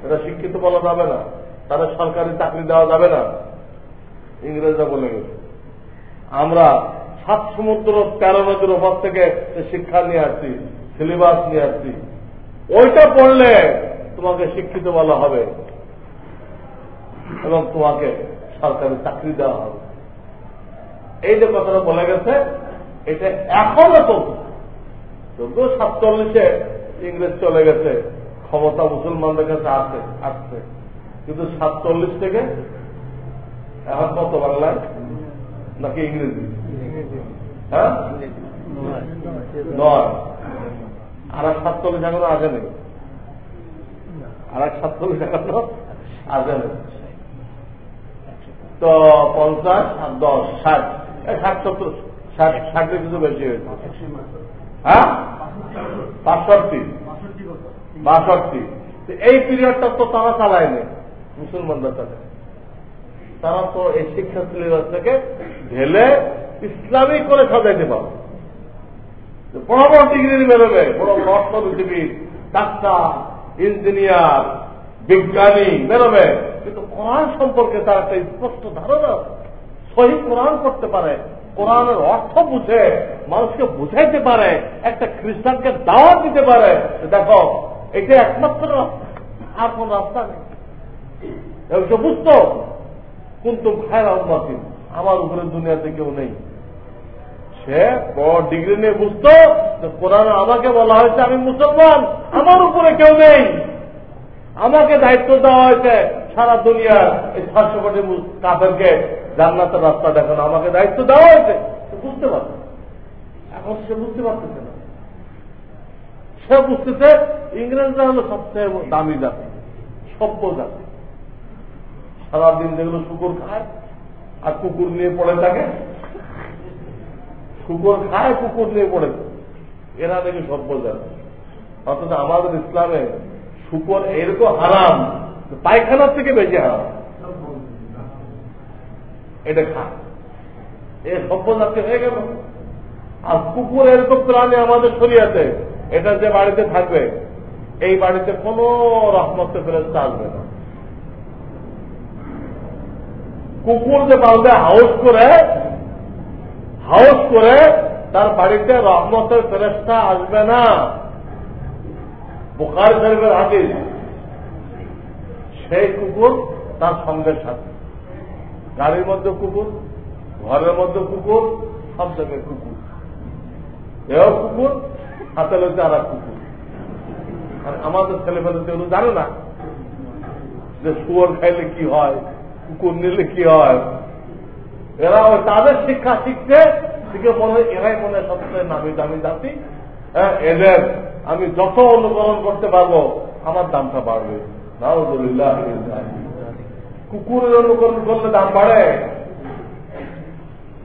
এটা শিক্ষিত বলা যাবে না। তাদের সরকারি চাকরি দেওয়া যাবে না। ইংরেজরা বলে গেছে। আমরা সাত সমুদ্র তেরো নদীর ওপর থেকে শিক্ষা নিয়ে আসছি সিলেবাস নিয়ে আসছি। ওইটা পড়লে তোমাকে শিক্ষিত বলা হবে এবং তোমাকে সরকারি চাকরি দেওয়া হবে। এই যে কথাটা বলে গেছে এটা এখনও চলছে। যদিও সাতচল্লিশে ইংরেজ চলে গেছে ক্ষমতা মুসলমানদের কাছে আছে আসছে। কিন্তু সাতচল্লিশ থেকে এখন কত বাংলায়? নাকি ইংরেজি? হ্যাঁ? নয়। আর এক সাতচল্লিশ এখনও আসে নেই। আর এক সাতচল্লিশ এখনও আসে নেই। তো পঞ্চাশ আর দশ, ষাট। ষাট সত্তর, ষাট ষাটের কিছু বেশি হয়েছে। হ্যাঁ? বাষট্টি। বাষট্টি। এই পিরিয়ডটা তো তারা চালায়নি মুসলমানরা চালায় তারা তো এই শিক্ষা সিলেবাস থেকে ঢেলে ইসলামী করে সাজাইতে পারবে। বড় বড় ডিগ্রি বেরোবে বড় অর্থনীতিবিদ ডাক্তার ইঞ্জিনিয়ার বিজ্ঞানী বেরোবে কিন্তু কোরআন সম্পর্কে তার একটা স্পষ্ট ধারণা সহি কোরআন করতে পারে। কোরআনের অর্থ বুঝে, মানুষকে বুঝাইতে পারে, একটা খ্রিস্টানকে দাওয়াত দিতে পারে। দেখো এটা একমাত্র আর কোন রাস্তা নেই। বুঝতো কিন্তু খায়রা উম্মাতিন? আমার উপরে দুনিয়াতে কেউ নেই। সে বড় ডিগ্রি নিয়ে বুঝতো কোরআন আমাকে বলা হয়েছে, আমি মুসলমান। আমার উপরে কেউ নেই। আমাকে দায়িত্ব দেওয়া হয়েছে সারা দুনিয়ার এই ছশো কোটি কাপেরকে জান্নাতের রাস্তা দেখানো। আমাকে দায়িত্ব দেওয়া হয়েছে। বুঝতে পারছে। এখন সে বুঝতে পারতেছে না। সে বুঝতেছে ইংরেজরা হলো সবচেয়ে দামি জাতি, সভ্য জাতি। সারাদিন যেগুলো শুকুর খায় আর কুকুর নিয়ে পড়ে থাকে শুকুর খায় কুকুর নিয়ে পড়ে এরা নাকি সভ্য জাতি অথচ আমাদের ইসলামে শুকর এরকম হারাম পায়খানার থেকে বেঁচে হারাম। এটা খা। এ সভ্য জাতি হয়ে গেল। আর কুকুর এরকম প্রাণী আমাদের শরীয়তে, এটা যে বাড়িতে থাকবে, এই বাড়িতে কোন রহমতে ফেরত আসবে না। কুকুর যে বাড়িতে হাউস করে হাউস করে তার বাড়িতে রহমতের ফেরেস্তা আসবে না। বোকার শরীফের হাদিস, সেই কুকুর তার সঙ্গের সাথে। গাড়ির মধ্যে কুকুর, ঘরের মধ্যে কুকুর, সব জায়গায় কুকুর। এও কুকুর, হাতে লোকে আর কুকুর। আর আমাদের ছেলেমেলে কেউ জানে না যে শুয়োর খাইলে কি হয়, কুকুর নিলে কি হয়। এরা ওই তাদের শিক্ষা শিখছে, শিখে মনে হয় এরাই মনে হয় সবচেয়ে নামি দামি জাতি। হ্যাঁ এদের আমি যত অনুকরণ করতে পারব, আমার দামটা বাড়বে। কুকুরের অনুকরণ করলে দাম বাড়ে।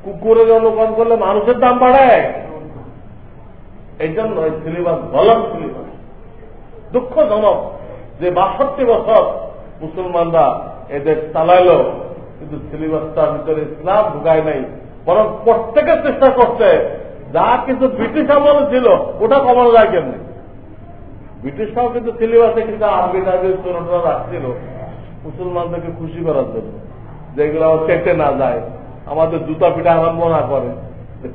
কুকুরের অনুকরণ করলে মানুষের দাম বাড়ে। এই জন্য এই সিলেবাস গলত সিলেবাস। দুঃখজনক যে বাষট্টি বছর মুসলমানরা এদের চালাইল। কিন্তু সিলেবাসটার ভিতরে ইসলাম ঢুকায় নাই, বরং প্রত্যেকে চেষ্টা করছে, যা কিছু ব্রিটিশ আমল ছিল, ওটা কমানো যায় কেমনি? ব্রিটিশরাও কিন্তু সিলেবাসে কিন্তু আরবি টারবি চোরটা রাখছিল, মুসলমানদেরকে খুশি করার জন্য যেগুলো কেটে না যায়, আমাদের জুতা পিঠা আরম্ভ না করে।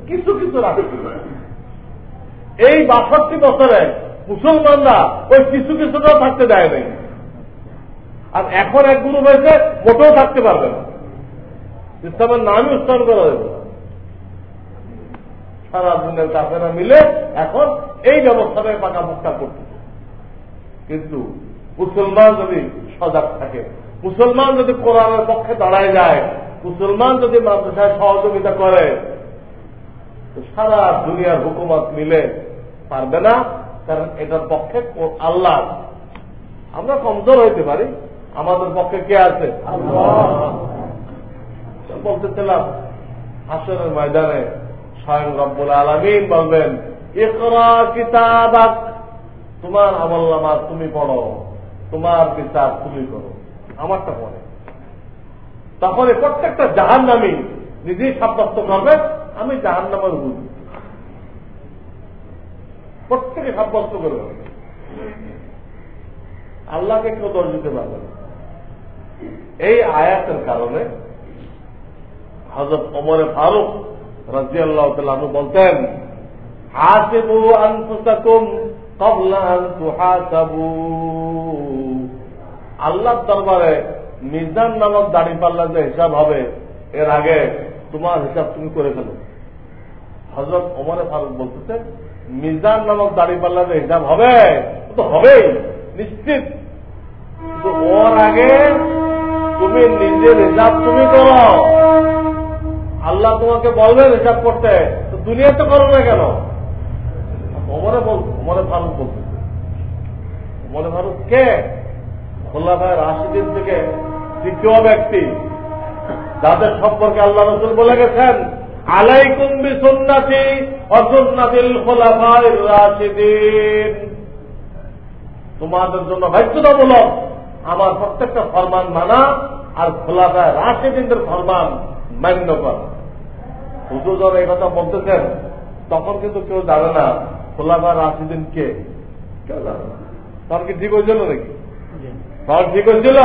কিছু কিছু রাখছিল। এই বাষট্টি বছরে মুসলমানরা ওই কিছু কিছুটা থাকতে দেয় নাই। আর এখন এক গুরু হয়েছে, মোটেও থাকতে পারবে না। ইসলামের নামই উচ্চারণ করা না। সারা দুনিয়ার কাফেরা মিলে এখন এই ব্যবস্থাটাই পাকা মুক্তা করতেছে। কিন্তু মুসলমান যদি সজাগ থাকে, মুসলমান যদি কোরআনের পক্ষে দাঁড়ায় যায়, মুসলমান যদি মাদ্রাসায় সহযোগিতা করে সারা দুনিয়ার হুকুমত মিলে পারবে না, কারণ এটার পক্ষে আল্লাহ আমরা কমজোর হইতে পারি। আমাদের পক্ষে কে আছে? বলতেছিলাম হাসনের ময়দানে স্বয়ং রব্বুল আলমিন বলবেন কিতাব তোমার আমল্লামা তুমি পড়ো, তোমার বিচার তুমি করো। আমারটা পড়ে। তখন প্রত্যেকটা জাহান নামি নিজেই সাব্যস্ত করবে, আমি জাহান নামের বুঝি প্রত্যেকে সাব্যস্ত করবে। আল্লাহকে কেউ দিতে পারবে এই আয়াতের কারণে হজরত অমরে ফারুক রাজি আল্লাহ তালু বলতেন, হাসিবু আনফুসাকুম কবলা আন তুহাসাবু। আল্লাহর দরবারে মিজান নামক দাড়ি পাল্লা যে হিসাব হবে, এর আগে তোমার হিসাব তুমি করে ফেলো। হজরত অমরে ফারুক বলতেছে মিজান নামক দাড়ি পাল্লা যে হিসাব হবে তো হবেই, নিশ্চিত। ওর আগে তুমি নিজের হিসাব তুমি করো। আল্লাহ তোমাকে বলবেন হিসাব করতে, তো দুনিয়াতে করো না কেন? অমরে বল অমরে ফারুক বলতেছে অমরে ফারুক কে? খোল্লা ভাই রাশিদিন থেকে দ্বিতীয় ব্যক্তি। যাদের সম্পর্কে আল্লাহ রসুল বলে গেছেন, আলাইকুম বি সুন্নাতি অসুন্নাতিল খোলাফায় রাশিদিন। তোমাদের জন্য বাধ্যতামূলক আমার প্রত্যেকটা ফরমান মানা আর খোলাফায় রাশিদিনদের ফরমান মান্য করা। হুজুর যখন এই কথা বলতেছেন, তখন কিন্তু কেউ জানে না খোলাফায় রাশিদিন কে। কেউ জানে তখন কি ঠিক হয়েছিল নাকি? তখন ঠিক হয়েছিল।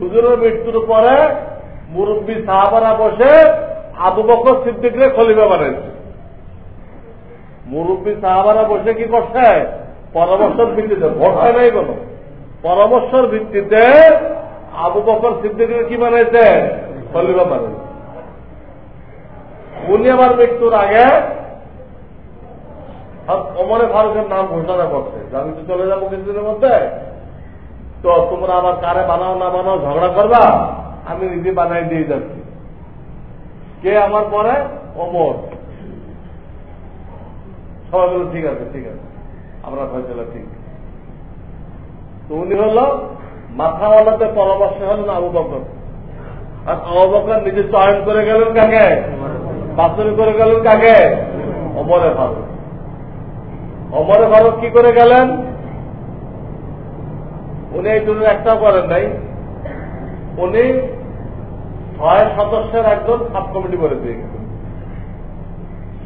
হুজুরের মৃত্যুর পরে মুরব্বী সাহাবারা বসে আবু বকর সিদ্দিকরে খলিফা বানাইছে। মুরব্বী সাহাবারা বসে কি করছে? পরামর্শের ভিত্তিতে, ভোট হয় নাই কোন। পরামর্শের ভিত্তিতে আবু বকর সিদ্দিকরে কি বানাইছে? খলিফা বানাইছে। উনি আমার মৃত্যুর আগে অমরে ফারুকের নাম ঘোষণা করছে। আমি তো চলে যাব কিছুদিনের মধ্যে। তো তোমরা আমার কারে বানাও, না বানাও, ঝগড়া করবা, আমি নিজে বানাই দিয়ে যাচ্ছি। কে আমার পরে? অমর। সবাই বলো, ঠিক আছে ঠিক আছে। আমরা ফয়সলা ঠিক। তো উনি হল মাথাওয়ালাতে পরামর্শ হলেন আবু বকর। আর আবু বকর নিজে চয়ন করে গেলেন কাকে? বাসন করে গেলেন কাকে? অমরে ফারুক। অমরে ফারুক কি করে গেলেন? উনি এই জন্য একটাও করেন নাই। উনি ছয় সদস্যের একজন সাব কমিটি করে দিয়ে গেছেন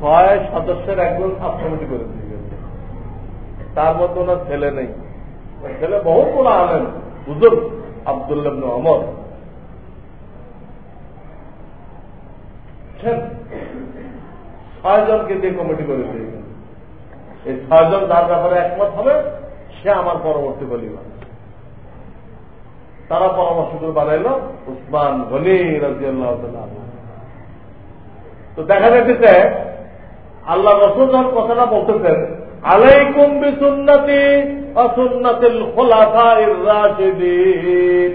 ছয় সদস্যের একজন সাব কমিটি করে দিয়ে গেছেন তার মধ্যে ওনার ছেলে নেই। ছেলে বহু বড় আনেন হুজুর আবদুল্লাহ অমর ছয়জনকে দিয়ে কমিটি করে দিয়ে গেছেন এই ছয়জন যার ব্যাপারে একমত হবে, সে আমার পরবর্তী বলিবা তারা পরামর্শ করে বানাইল উসমান গনি রাজিয়াল্লাহ তো দেখা যাচ্ছে আল্লাহ রসুল কথাটা বলতেছেন, আলাইকুম বিসুন্নতি অসুন্নতিল খোলাফা রাশিদিন।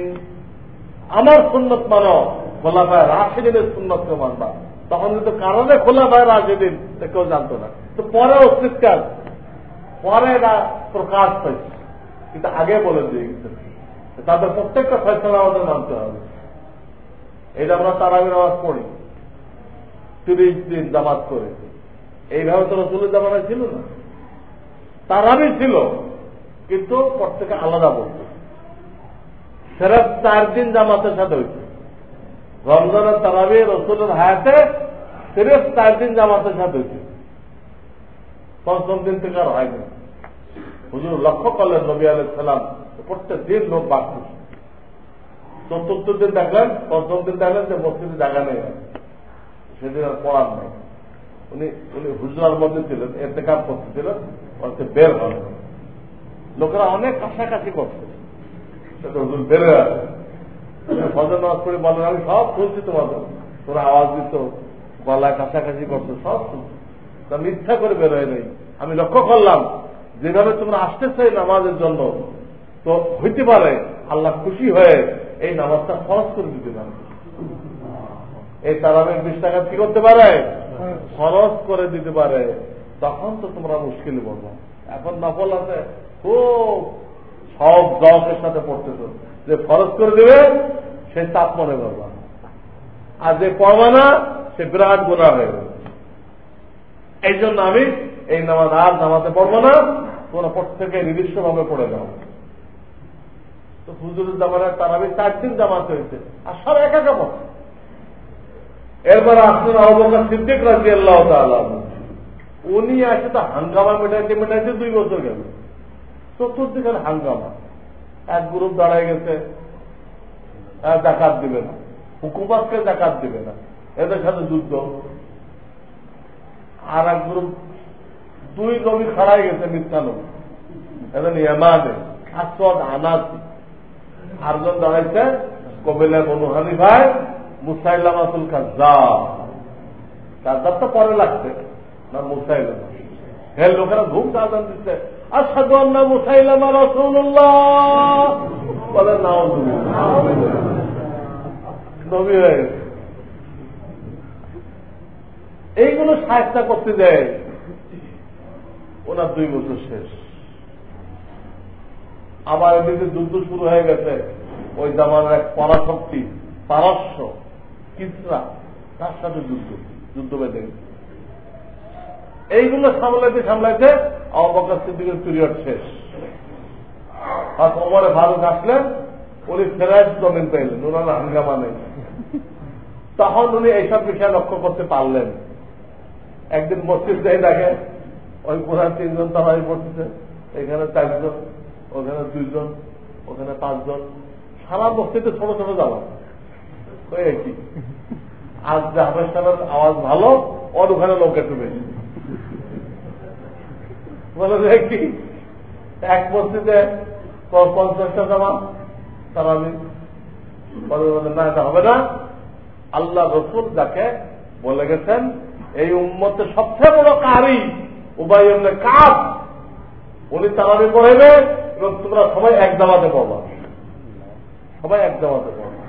আমার সুন্নত মানো, খোলাফায় রাশিদিনের সুন্নতকে মানবা। তখন কিন্তু কারণে খোলাফায় রাশিদিন কেউ জানতো না। তো পরে অস্তিত্ব পরে এটা প্রকাশ পাইছে কিন্তু আগে বলে দিয়ে গেছে। তাদের প্রত্যেকটা ফয়সলা আমাদের মানতে হবে। এটা আমরা তারাবি নামাজ পড়ি। তিরিশ দিন জামাত করে এইভাবে তো রসুলের জামানায় ছিল না। তারাবি ছিল, কিন্তু প্রত্যেকে আলাদা বলত সেরা চার দিন জামাতের সাথে হয়েছে। রমজানের তারাবি রসুলের হায়াতে সিরেফ চার দিন জামাতের সাথে হয়েছে পঞ্চম দিন থেকে আর হয়নি। হুজুর লক্ষ্য করলেন নবী আলাই সালাম, প্রত্যেক দিন লোক বাড়তেছে চতুর্থ দিন দেখলেন, পঞ্চম দিন দেখলেন যে মসজিদে জায়গা নেই। সেদিন আর পড়ার নেই। উনি উনি হুজরার মধ্যে ছিলেন এতে কাজ করতেছিলেন বলতে বের হন। লোকেরা অনেক কাছাকাছি করছে। সেটা হুজুর বেড়ে আছে ফজর নামাজ পড়ে বলেন আমি সব শুনছি তোমাদের। তোরা আওয়াজ দিত গলায় কাছাকাছি করতো সব শুনছি। তা মিথ্যা করে বেরোয় নেই। আমি লক্ষ্য করলাম, যেভাবে তোমরা আসতেছে নামাজের জন্য, তো হইতে পারে আল্লাহ খুশি হয়ে এই নামাজটা খরচ করে দিতে পারে। এই তারামের বিশ টাকা কি করতে পারে? খরচ করে দিতে পারে। তখন তো তোমরা মুশকিল বলব এখন নফল আছে, খুব সব জবের সাথে পড়তেছ। যে খরচ করে দেবে, সে চাপ মনে করবা। আর যে পড়বা না, সে বিরাট গোনা হয়ে যাবে। এই জন্য আমি এই নামাজ আর নামাজে পড়ব না তোমরা প্রত্যেকে নির্দিষ্ট ভাবে পড়ে যাও। তো হুজুরের জামানায় তার আমি চার দিন জামাত হয়েছে, আর সব একা কেমন এরপর আসলেন আবহাওয়া সিদ্দিক রাজি আল্লাহ উনি আসে তো হাঙ্গামা মেটাইতে মেটাইতে দুই বছর গেল। চতুর্দিকে হাঙ্গামা। এক গ্রুপ দাঁড়ায় গেছে জাকাত দিবে না। হুকুমাতকে জাকাত দিবে না। এদের সাথে যুদ্ধ। আর এক গ্রুপ, দুই নবী খাড়াই গেছে মিথ্যা নবী। এদের ইয়ামানে আসদ আনাসি। আরজন দাঁড়াইছে, কবিলা বনুহানি ভাই মুসাইলামাতুল কাজাব কাজাব তো পরে লাগছে, না মুসাইলামা? হ্যাঁ লোকেরা ঘুম সাধন দিচ্ছে। এইগুলো সাহায্য করতে দেয়। ওনার দুই বছর শেষ। আবার এদিকে যুদ্ধ শুরু হয়ে গেছে। ওই জামানের এক পরাশক্তি, পারস্য, কিসরা তার সাথে যুদ্ধ? যুদ্ধ বেঁধে গেছে। এইগুলো সামলাইতে সামলাইতে অবকাশ সিদ্দিকের পিরিয়ড শেষ। আর ওমরে ফারুক আসলেন, উনি ফেরাজ জমিন পাইলেন ওনার হাঙ্গামা নেই। তখন উনি এইসব বিষয় লক্ষ্য করতে পারলেন। একদিন মসজিদ যাই দেখে, ওই কোরআন তিনজন তারাই পড়তেছে, এখানে চারজন, ওখানে দুইজন, ওখানে পাঁচজন। সারা মসজিদে ছোট ছোট হয়ে কি? আজ যে হামের সাহেবের আওয়াজ ভালো, ওর ওখানে লোক একটু বেশি। বলে যে কি এক মসজিদে পঞ্চাশটা জামা তারা আমি বলে, না, এটা হবে না। আল্লাহ রসুল যাকে বলে গেছেন, এই উম্মতের সবচেয়ে বড় কারি উবাই কাপ উনি তারাবি পড়াইবে এবং তোমরা সবাই এক জামাতে পড়বা সবাই এক জামাতে পড়বা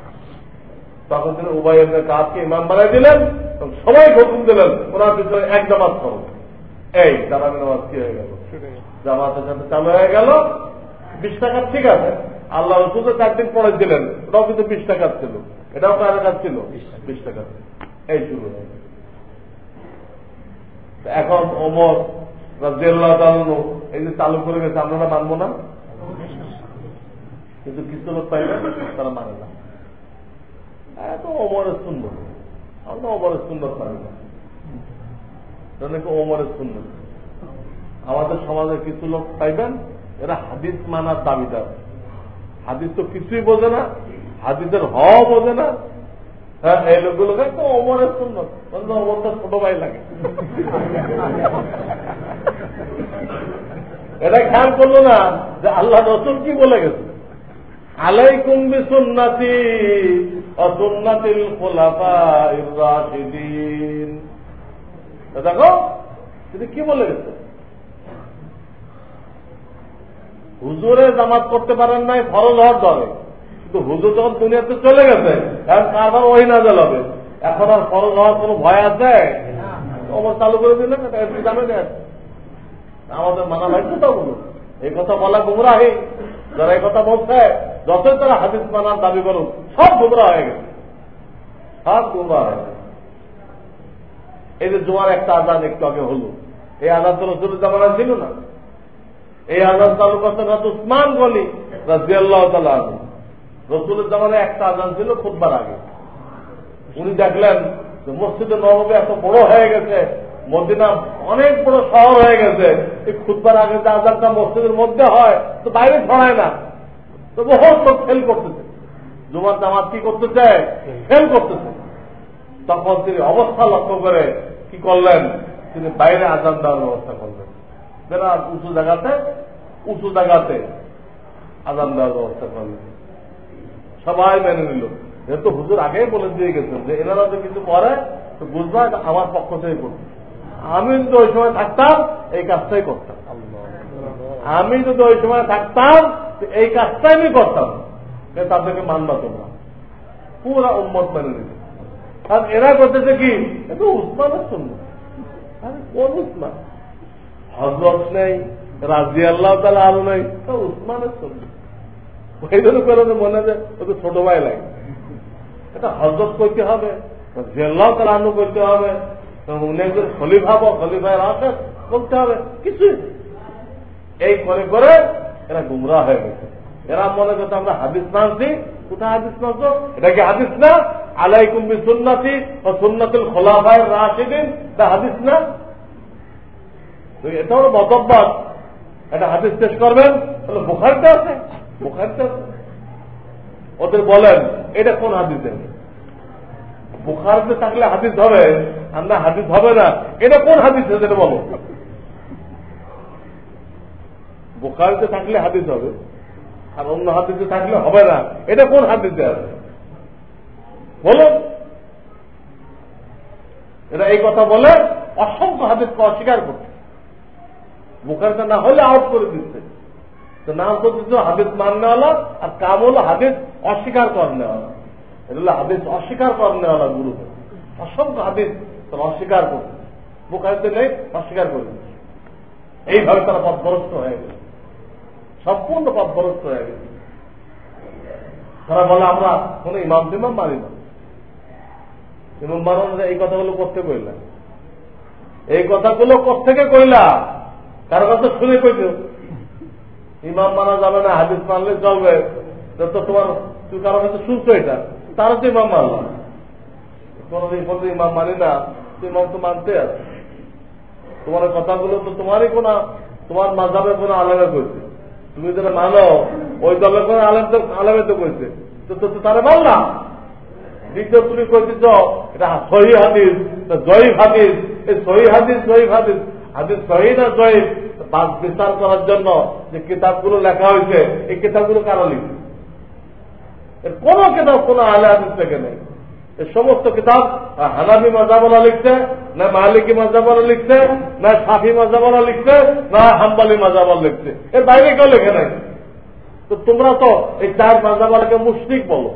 তখন তিনি উবাই কাপকে ইমাম বানাই দিলেন এবং সবাই হুকুম দিলেন, ওনার পিছনে এক জামাত করো এই তারাবি নামাজ কি হয়ে গেল? জামাতের সাথে চালু হয়ে গেল বিশ টাকা ঠিক আছে। আল্লাহ রসুল চার দিন পরে দিলেন ওটাও কিন্তু বিশ টাকার ছিল। এটাও কার কাজ ছিল? বিশ টাকা। এই শুরু। এখন অমর রাজিয়াল্লাহ তালু এই যে চালু করে গেছে আমরা মানবো না? কিন্তু কিছু লোক পাই না তারা মানে না। এত অমরের সুন্দর আমরা অমরের সুন্দর পাই না। নাকি অমরের সুন্দর আমাদের সমাজে কিছু লোক পাইবেন, এরা হাদিস মানার দাবিদার। হাদিস তো কিছুই বোঝে না, হাদিসের হওয়া বোঝে না। হ্যাঁ এই লোকগুলোকে তো অমরের সুন্দর অমরটা ছোট ভাই লাগে। এটা খেয়াল করল না যে আল্লাহ রসুল কি বলে গেছে? আলাইকুম বিসুন্নাতি অসুন্নাতিল খোলাফা রাশিদিন। দেখো তিনি কি বলে গেছে? হুজুরে জামাত করতে পারেন নাই, ফরজ হওয়ার দরে। কিন্তু হুজুর যখন দুনিয়াতে চলে গেছে, এখন কারবার ওই না হবে। এখন আর ফরজ হওয়ার কোন ভয় আছে অবর চালু করে দিলেন জানে আমাদের মানা ভাই কথা বলুন এই কথা বলা গুমরাহি। যারা এই কথা বলছে, যতই তারা হাদিস মানার দাবি করুক, সব গুমরা হয়ে গেছে। সব গুমরা হয়ে গেছে। এই যে জোয়ার একটা আজান একটু আগে হলো, এই আজান তো রসুলের জামানা ছিল না। এই আজান চালু করতেন রাত উসমান গলি রাজিয়াল্লাহ রসুলের জামানে একটা আজান ছিল খুববার আগে। উনি দেখলেন যে মসজিদে নবমে এত বড় হয়ে গেছে, মদিনা অনেক বড় শহর হয়ে গেছে। এই খুদবার আগে যে আজানটা মসজিদের মধ্যে হয়, তো বাইরে ছড়ায় না। তো বহু লোক ফেল করতেছে। জুমার জামাত কি করতে চায় ফেল করতেছে। তখন তিনি অবস্থা লক্ষ্য করে কি করলেন? তিনি বাইরে আজান দেওয়ার ব্যবস্থা করলেন। বেড়া উঁচু জায়গাতে উঁচু জায়গাতে আজান দেওয়ার ব্যবস্থা করলেন সবাই মেনে নিল। যেহেতু হুজুর আগেই বলে দিয়ে গেছেন যে এনারা যদি কিছু করে, তো বুঝবা আমার পক্ষ থেকে করবে আমি যদি ওই সময় থাকতাম, এই কাজটাই করতাম। আমি যদি ওই সময় থাকতাম এই কাজটাই আমি করতাম। তাদেরকে মানবা তোমরা পুরা উম্মত মেনে নিল। আর এরা করতেছে কি? এটা উসমানের শুনব কোন উসমান? হজরত নেই রাজি আল্লাহ তালা আরও নেই উসমানের শুনব ওই করে মনে হয় ওকে ছোট ভাই লাগে। এটা হজরত করতে হবে জেল্লাও তার আনু করতে হবে উনি একজন খলিফা বা খলিফায় আসে করতে হবে, কিছুই এই করে করে এরা গুমরা হয়ে গেছে। এরা মনে করছে আমরা হাদিস মানছি, কোথায় হাদিস মানছো? এটা কি হাদিস না? আলাইকুম বি সুন্নাতি ও সুন্নাতুল খোলাফায় রাশিদিন তা হাদিস না? এটা হলো মতব্বাদ এটা হাদিস শেষ করবেন, তাহলে বুখারিতে আছে বুখারিতে আছে। ওদের বলেন, এটা কোন হাদিস দেন বুখারিতে থাকলে হাদিস হবে আমরা হাদিস হবে না, এটা কোন হাদিস এটা বলো। বুখারিতে থাকলে হাদিস হবে, আর অন্য হাদিসে থাকলে হবে না, এটা কোন হাদিসে আছে? বলুন। এরা এই কথা বলে অসংখ্য হাদিসকে অস্বীকার করছে। বুখারিতে না হলে আউট করে দিচ্ছে। তো নাম তো দিচ্ছে হাদিস মাননেওয়ালা আর কাম হলো হাদিস অস্বীকার করনেওয়ালা এটা হলো হাদিস অস্বীকার করনেওয়ালা গুরু। অসংখ্য হাদিস তারা অস্বীকার করছে। বুখারিতে নেই, অস্বীকার করে দিচ্ছে। এইভাবে তারা পথভ্রষ্ট হয়ে গেছে। সম্পূর্ণ পথভ্রষ্ট হয়ে গেছে। তারা বলে, আমরা কোন ইমাম টিমাম মানি না। ইমাম মানন এই কথাগুলো করতে কইলা এই কথাগুলো কোথেকে কইলা? কারও কথা শুনে কইছ। ইমাম মানা যাবে না, হাদিস মানলে চলবে। তো তোমার তুই কারও কাছে শুনছো এটা। তারা তো ইমাম মানলাম কোনদিন বলতে ইমাম মানি না তুই ইমাম তো মানতে আছে। তোমার কথাগুলো তো তোমারই কোন তোমার মাঝাবে কোন আলেমে কইছে। তুমি যেটা মানো, ওই দলের কোন আলেম তো আলেমে তো কইছে। তো তো তারা মানলাম দ্বিতীয় তুমি কইতেছ, এটা সহি হাদিস জয়ী হাদিস, এই সহি হাদিস, জয়ীফ হাদিস। হাদিস সহি না বাস বিচার করার জন্য যে কিতাবগুলো লেখা হয়েছে, এই কিতাবগুলো কারও লিখছে? এর কোন কিতাব, কোন আলে হাদিস থেকে নেই। সমস্ত কিতাব হানাবি মজাবলা লিখছে, না মালিকি মজাবলা লিখছে, না সাফি মজাবলা লিখছে, না হাম্বালি মজাবল লিখছে। এর বাইরে কেউ লেখে নাই। তো তোমরা তো এই চার মজাবলাকে মুশরিক বলো।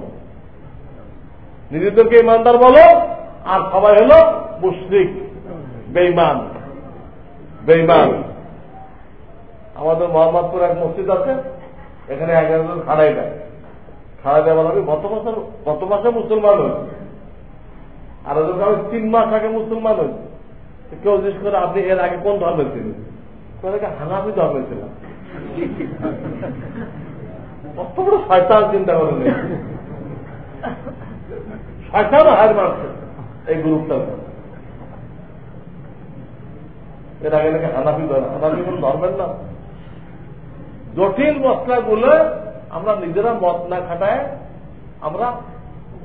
নিজেদেরকে ইমানদার বলো, আর সবাই হলো মুশরিক বেইমান বেইমান আমাদের মোহাম্মদপুর এক মসজিদ আছে, এখানে এক একজন খাড়াই দেয়। দেয় বলে আমি গত মাসে গত মাসে মুসলমান হয়েছি আর ওদেরকে আমি তিন মাস আগে মুসলমান হয়েছি কেউ জিজ্ঞেস করে, আপনি এর আগে কোন ধর্মে ছিলেন? হানাফি ধর্মে ছিলাম। কত বড় শয়তান চিন্তা করে নেই শয়তানও হার মারছে এই গ্রুপটা এর আগে নাকি হানাফি হানাফি কোন ধর্মের না। জটিল মশলাগুলো আমরা নিজেরা মত না খাটায় আমরা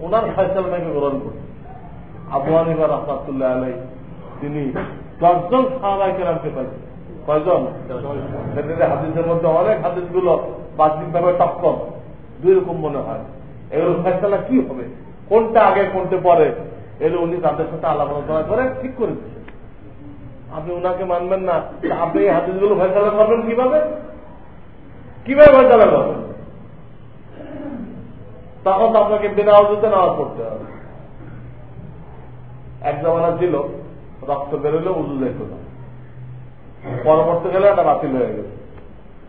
ওনার ফয়সালাকে গ্রহণ করি। আবু হানিফা রহমাতুল্লাহ আলাই তিনি দশজন সাহাবাইকে রাখতে পারেন কয়জন? হাদিসের মধ্যে অনেক হাদিসগুলো বাহ্যিকভাবে টক্কর দুই রকম মনে হয়। এগুলো ফেসলা কি হবে? কোনটা আগে, কোনটা পরে? এগুলো উনি তাদের সাথে আলাপ আলোচনা করে ঠিক করে দিচ্ছেন আপনি ওনাকে মানবেন না আপনি এই হাদিসগুলো ফেসলা করবেন কীভাবে? কীভাবে ফেসলা করবেন? তখন তো আপনাকে বিনা অজুতে নামাজ পড়তে হবে। এক জমানা ছিল, রক্ত বেরোলে উজু যেত না পরবর্তীকালে এটা বাতিল হয়ে গেছে।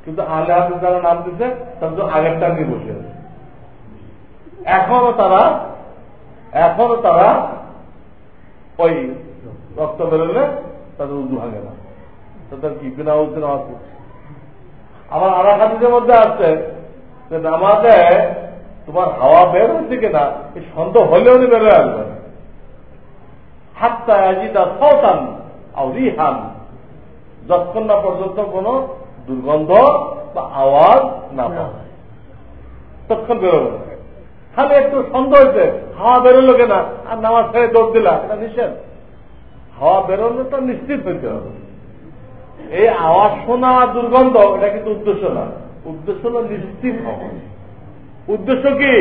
কিন্তু আলে হাতে যারা নাম দিচ্ছে তার তো আগেরটা নিয়ে বসে আছে। এখনও তারা এখনও তারা ওই রক্ত বেরোলে তাদের উজু ভাঙে না। তাদের কি বিনা উদ্দিন নামাজ পড়ছে? আবার আর হাদিসের মধ্যে আছে যে নামাজে তোমার হাওয়া বের হচ্ছে কিনা এই সন্দেহ হলেও বের হয়ে আসবে হাত্তা আজিদা সৌতান আর রিহান। যতক্ষণ না পর্যন্ত কোন দুর্গন্ধ বা আওয়াজ না পাওয়া তৎক্ষণ বেরোবে না। খালি একটু সন্দেহ হয়েছে হাওয়া বেরোলো কেনা আর নামাজ ছেড়ে দৌড় দিলা এটা নিষেধ। হাওয়া বেরোলে তো নিশ্চিত হইতে হবে। এই আওয়াজ শোনা দুর্গন্ধ এটা কিন্তু উদ্দেশ্য না। উদ্দেশ্য হল নিশ্চিত হওয়া। উদ্দেশ্য কি?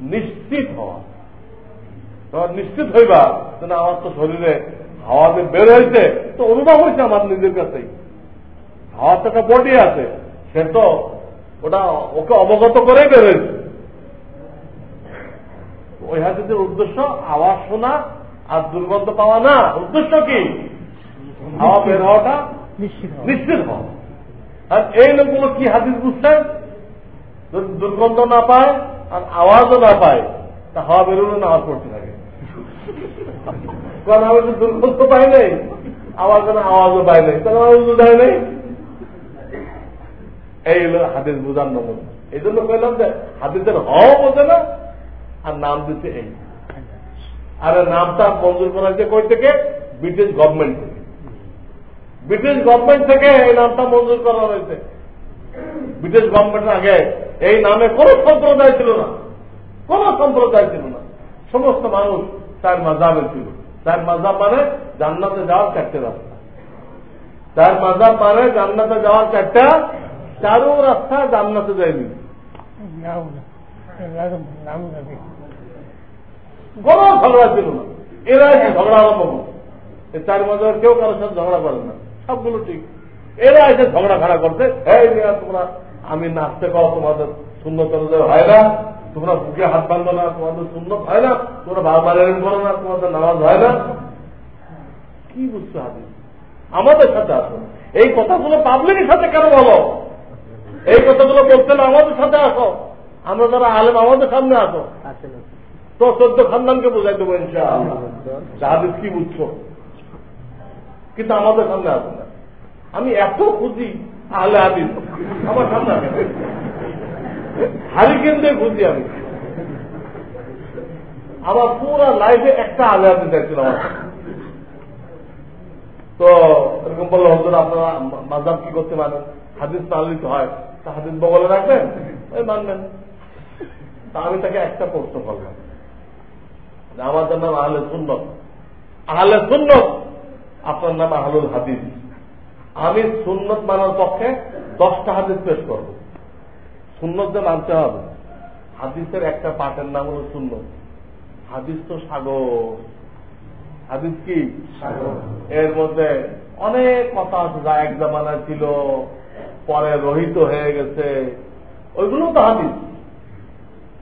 নিশ্চিত হওয়া। তোমার নিশ্চিত হইবা যেন আমার তো শরীরে হাওয়া যে বের হয়েছে তো অনুভব হয়েছে আমার নিজের কাছেই। হাওয়া তো একটা বডি আছে সে তো ওটা ওকে অবগত করে বের হয়েছে ওই হাদিসের উদ্দেশ্য আওয়াজ শোনা আর দুর্গন্ধ পাওয়া না উদ্দেশ্য কি? হাওয়া বের হওয়াটা নিশ্চিত হওয়া। আর এই লোকগুলো কি হাদিস বুঝছেন? যদি দুর্গন্ধ না পায় আর আওয়াজও না পায় তা হাওয়া বেরোলে নামাজ পড়তে থাকে। কারণ আমি তো দুর্গন্ধ পাই নাই আওয়াজ না আওয়াজও পাই নাই তখন আওয়াজ বোঝায় নেই। এই হলো হাদিস বোঝার নমুনা। এই জন্য কইলাম যে হাদিসের হওয়া বোঝে না আর নাম দিচ্ছে এই। আর নামটা মঞ্জুর করা হয়েছে কই থেকে? ব্রিটিশ গভর্নমেন্ট থেকে। ব্রিটিশ গভর্নমেন্ট থেকে এই নামটা মঞ্জুর করা হয়েছে। ব্রিটিশ গভর্নমেন্ট আগে এই নামে কোন সম্প্রদায় ছিল না। কোন সম্প্রদায় ছিল না। সমস্ত মানুষ তার মাজাবে ছিল। তার মাজাব মানে জান্নাতে যাওয়ার চারটে রাস্তা। তার মাজাব মানে জান্নাতে যাওয়ার চারটা চারো রাস্তা জান্নাতে যায়নি। কোন ঝগড়া ছিল না। এরা এসে ঝগড়া আরম্ভ এই চার কেউ কারোর সাথে ঝগড়া করে না। সবগুলো ঠিক। এরা এসে ঝগড়া খাড়া করছে। হ্যাঁ তোমরা, আমি নাচতে পাও তোমাদের শূন্য তোমাদের হয় না। তোমরা বুকে হাত বাঁধো না, তোমাদের শূন্য হয় না। তোমরা বারবার এরকম করো না, তোমাদের নামাজ হয় না। কি বুঝছ হাদিস আমাদের সাথে আসো। এই কথাগুলো পাবলিকের সাথে কেন বলো? এই কথাগুলো বলতে না আমাদের সাথে আসো। আমরা যারা আলেম, আমাদের সামনে আসো। তো চোদ্দ খানদানকে বোঝাই দেবো ইনশাআল্লাহ। কি বুঝছ কিন্তু আমাদের সামনে আসো না। আমি এত খুঁজি আহলে হাদিস। আমার সামনে আসে হারিকেন দিয়ে খুঁজি আমি। আমার পুরা লাইফে একটা আলে হাদিস দেখছিল আমার তো এরকম বলল হজুর আপনারা মাজাব কি করতে পারেন হাদিস তাহলে তো হয়। তা হাদিস বগলে রাখবেন? ওই মানবেন তা আমি তাকে একটা প্রশ্ন করলাম। আমাদের নাম আহলে সুন্নত। আহলে সুন্নত আপনার নাম আহলুল হাদিস। আমি সুন্নত মানার পক্ষে দশটা হাদিস পেশ করব। সুন্নত যে মানতে হবে। হাদিসের একটা পাটের নাম হল সুন্নত। হাদিস তো সাগর। হাদিস কি? এর মধ্যে অনেক কথা আছে যা এক জামানায় ছিল পরে রহিত হয়ে গেছে। ওইগুলো তো হাদিস।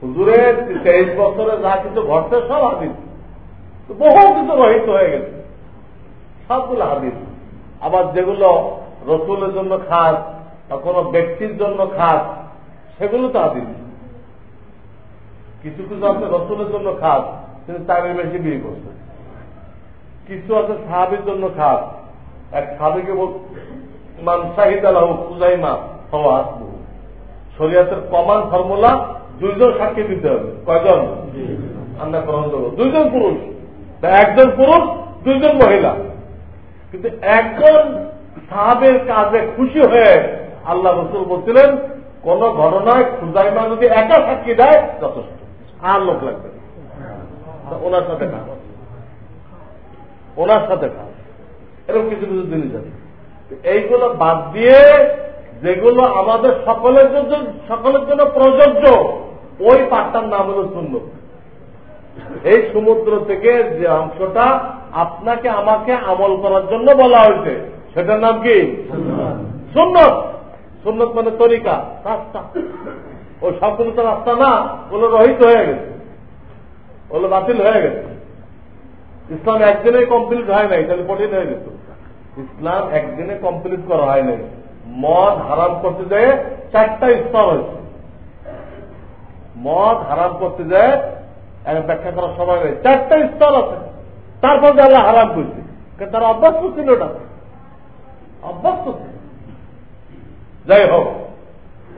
হুজুরের তেইশ বছরে যা কিছু ঘটছে সব হাদিস। বহু কিছু রহিত হয়ে গেছে। সবগুলো হাদিস। আবার যেগুলো রসুলের জন্য খাস বা কোন ব্যক্তির জন্য খাস, সেগুলো তো হাদিস। কিছু কিছু আছে রসুলের জন্য খাস, কিন্তু তার বেশি বিয়ে করছে। কিছু আছে সাহাবির জন্য খাস। এক সাহাবিকে মান শাহিদ আলাহ খুজাইমা হওয়া শরিয়াতের কমান ফর্মুলা দুইজন সাক্ষী দিতে হবে। কয়জন? আমরা গ্রহণ করব। দুইজন পুরুষ। একজন পুরুষ দুইজন মহিলা। কিন্তু একজন সাহাবের কাজে খুশি হয়ে আল্লাহ রসুল বলছিলেন কোন ঘটনায় খুজাইমা যদি একা সাক্ষী দেয় যথেষ্ট। আর লোক লাগবে ওনার সাথে কাজ ওনার সাথে কাজ এরকম কিছু কিছু জিনিস আছে। এইগুলো বাদ দিয়ে যেগুলো আমাদের সকলের জন্য সকলের জন্য প্রযোজ্য, ওই পাঠটার নাম হল শূন্য এই সমুদ্র থেকে যে অংশটা আপনাকে, আমাকে আমল করার জন্য বলা হয়েছে, সেটার নাম কি? সুন্নত। সুন্নত মানে তরিকা, রাস্তা। ওই সবগুলো তো রাস্তা না, ওগুলো রহিত হয়ে গেছে। ওগুলো বাতিল হয়ে গেছে। ইসলাম একদিনে কমপ্লিট হয় নাই, তাহলে কঠিন হয়ে গেছে। ইসলাম একদিনে কমপ্লিট করা হয় নাই। মদ হারাম করতে যায় চারটা স্তর হয়েছে। মদ হারাম করতে যায় ব্যাখ্যা করার সময় নেই। চারটা স্তর আছে। তারপর যে আল্লাহ হারাম করছে। কিন্তু তারা অভ্যস্ত ছিল ওটা অভ্যস্ত ছিল। যাই হোক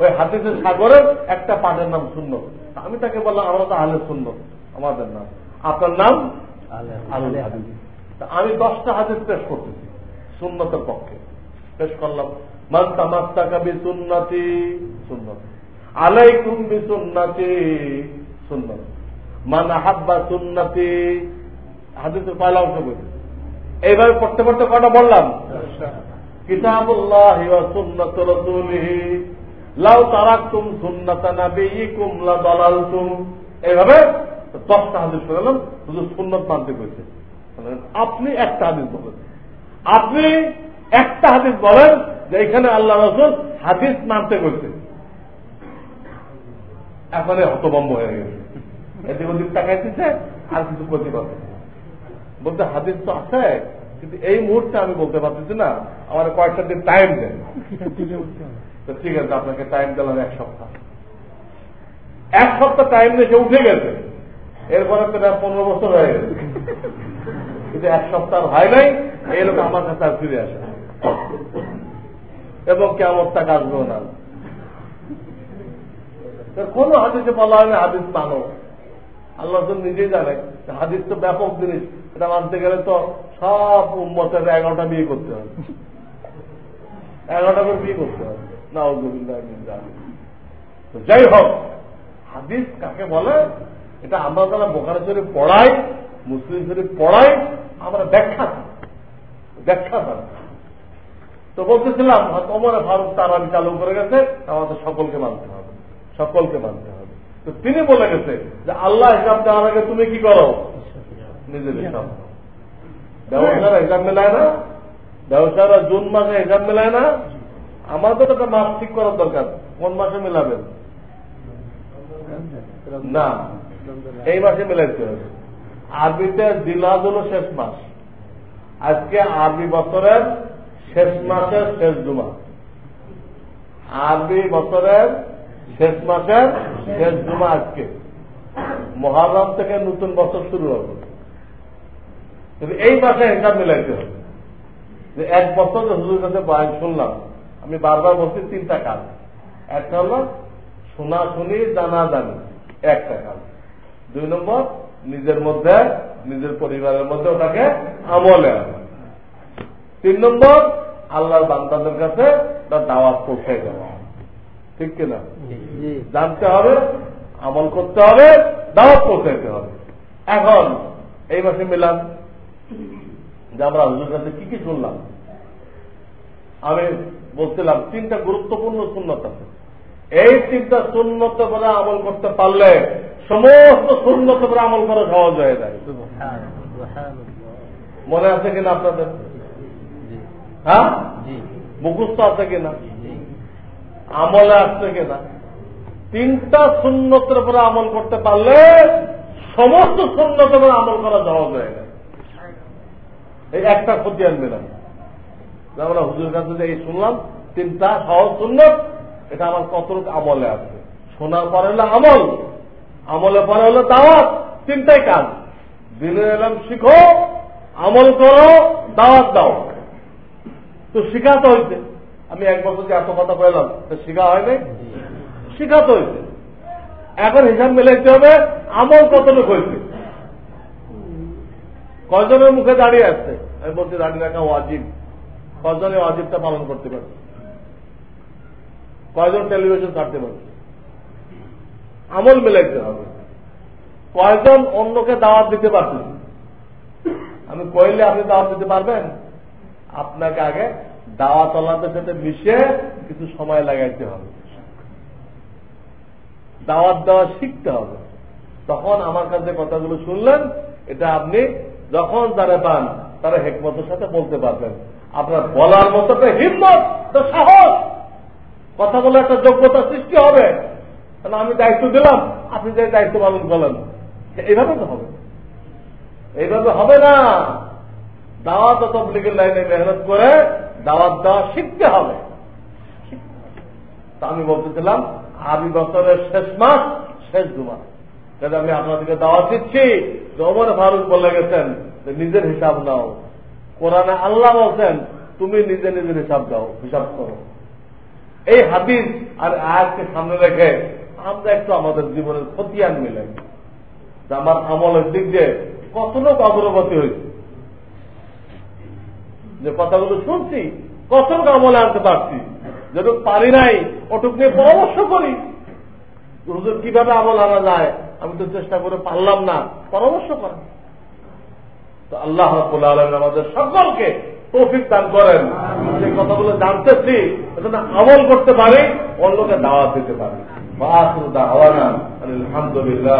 ওই হাতিসের সাগরের একটা পাটের নাম শূন্য। আমি তাকে বললাম আমরা তো আলে শূন্য আমাদের নাম। আপনার নাম? আমি দশটা হাদিস পেশ করতেছি সুন্নতের পক্ষে। পেশ করলাম। মান তামাস্তাকা বি সুন্নতি। আলাইকুম বি সুন্নতি। মান হাব্বা সুন্নতি, হাদিসের পয়লা অংশ বলি এইভাবে পড়তে পড়তে কটা বললাম? কিতাবুল্লাহ সুন্নাত রাসূলিহি। লাউ তারাকতুম সুন্নাতা নাবিয়িকুম লা দালালতুম এইভাবে দশটা হাদিস শুনলাম, শুধু সুন্নত মানতে করেছে আপনি একটা হাদিস বলেন আপনি একটা হাদিস বলেন যে এখানে আল্লাহ রসুল হাদিস মানতে করছে এখন হতবম্ব হয়ে গেছে। এদিক ওদিক তাকাইতেছে, আর কিছু করতে পারছে বলতে হাদিস তো আছে, কিন্তু এই মুহূর্তে আমি বলতে পারতেছি না, আমার কয়েকটা দিন টাইম দেন। তো ঠিক আছে, আপনাকে টাইম দিলাম এক সপ্তাহ। এক সপ্তাহ টাইম দিয়ে সে উঠে গেছে। এরপরে তো পনেরো বছর হয়ে গেছে। কিন্তু এক সপ্তাহ হয় নাই, এই লোক আমার কাছে আর ফিরে আসে এবং কেমন টাকা আসবেও না। কোন হাদিসে বলা হয় না, হাদিস মানো। আল্লাহ তো নিজেই জানে, হাদিস তো ব্যাপক জিনিস। এটা মানতে গেলে তো সব উম্মতের এগারোটা বিয়ে করতে হবে। এগারোটা করে বিয়ে করতে হবে। না যাই হোক, হাদিস কাকে বলে? এটা আমরা যারা বোকারে শরীফ পড়াই, মুসলিম শরীফ পড়াই, আমরা ব্যাখ্যা ব্যাখ্যা করি। তো বলতেছিলাম অমরে ফারুক তার আমি চালু করে গেছে আমাদের সকলকে মানতে হবে। সকলকে মানতে হবে। তো তিনি বলে গেছে যে, আল্লাহ হিসাব দেওয়ার আগে তুমি কি করো? নিজের হিসাব ব্যবসারা হিসাব মেলায় না ব্যবসারা জুন মাসে হিসাব মেলায় না। আমাদের একটা মাস ঠিক করার দরকার। কোন মাসে মেলাবেন? না, এই মাসে মেলাইতে হবে। আরবিতে দিলাদ হল শেষ মাস। আজকে আরবি বছরের শেষ মাসের শেষ জুমা। আরবি বছরের শেষ মাসের শেষ জুমা আজকে। মহারাম থেকে নতুন বছর শুরু হবে। কিন্তু এই মাসে হিসাব মিলাইতে হবে। যে এক বছর হুজুর কাছে বয়ান শুনলাম, আমি বারবার বলছি তিনটা কাজ। একটা হলো শোনা শুনি, জানা জানি, একটা কাজ। দুই নম্বর, নিজের মধ্যে, নিজের পরিবারের মধ্যে ওটাকে আমলে তিন নম্বর আল্লাহর বান্দাদের কাছে তার দাওয়াত পৌঁছে দেওয়া। ঠিক কিনা জানতে হবে আমল করতে হবে দাওয়াত পৌঁছাইতে হবে। এখন এই মাসে মিলাম যে আমরা হুজুর কাছে কি কি শুনলাম? আমি বলছিলাম তিনটা গুরুত্বপূর্ণ শূন্যত আছে। এই তিনটা শূন্যত করে আমল করতে পারলে সমস্ত শূন্যত করে আমল করা সহজ হয়ে যায়। মনে আছে কিনা আপনাদের? হ্যাঁ? মুখস্থ আছে কিনা? আমলে আসছে কিনা? তিনটা শূন্যতের উপরে আমল করতে পারলে সমস্ত শূন্যতের উপরে আমল করা সহজ হয়ে যায়। এই একটা ক্ষতি আনবে না। আমরা হুজুর কাছে যে এই শুনলাম তিনটা সহজ সুন্নত এটা আমার কতটুকু আমলে আছে? শোনার পরে হলো আমল আমলে পরে হলো দাওয়াত তিনটাই কাজ। দিনে এলাম শিখো আমল করো দাওয়াত দাও। তো শিখাতে হয়েছে আমি এক বছর যে এত কথা বললাম তো শিখা হয় নাই? শিখাতে হয়েছে এখন হিসাব মেলাইতে হবে, আমল কতটুকু হয়েছে কজনের মুখে দাঁড়িয়ে আসছে আমি বলছি দাঁড়িয়ে রাখা ওয়াজিব। কজনে ওয়াজিবটা পালন করতে পারছে কয়জন টেলিভিশন কাটতে পারছে আমল মেলাইতে হবে। কয়জন অন্যকে দাওয়াত দিতে পারছে? আমি কইলে আপনি দাওয়াত দিতে পারবেন? আপনাকে আগে দাওয়াত আল্লাহদের সাথে মিশে কিছু সময় লাগাইতে হবে। দাওয়াত দেওয়া শিখতে হবে। তখন আমার কাছে কথাগুলো শুনলেন, এটা আপনি যখন তারা পান, তারা হেকমতের সাথে বলতে পারবেন। আপনার বলার মতো হিম্মত তো সাহস, কথা বলে একটা যোগ্যতা সৃষ্টি হবে। তাহলে আমি দায়িত্ব দিলাম, আপনি যে দায়িত্ব পালন করলেন, এইভাবে তো হবে। এইভাবে হবে না। দাওয়াত তবলিগের লাইনে মেহনত করে দাওয়াত দেওয়া শিখতে হবে। তা আমি বলতেছিলাম আবি বছরের শেষ মাস, শেষ জুমা কাজে আমি আপনাদেরকে দাওয়াত দিচ্ছি। যে ওমর ফারুক বলে গেছেন নিজের হিসাব নাও। কোরআনে আল্লাহ বলছেন, তুমি নিজে নিজের হিসাব দাও, হিসাব করো। এই হাদিস আর আয়াতকে সামনে রেখে আমরা একটু আমাদের জীবনের খতিয়ান মিলাই। যে আমার আমলের দিক দিয়ে কতটুকু অগ্রগতি হয়েছে। যে কথাগুলো শুনছি কতটুকু আমলে আনতে পারছি। যেটুকু পারি নাই ওটুক নিয়ে পরামর্শ করি। হুজুর কীভাবে আমল আনা যায়? আমি তো চেষ্টা করে পারলাম না পরামর্শ করেন। তো আল্লাহ রাবুল আলম আমাদের সকলকে তৌফিক দান করেন। যে কথাগুলো জানতেছি এটা আমল করতে পারি অন্যকে দাওয়া দিতে পারি। বা আলহামদুলিল্লাহ।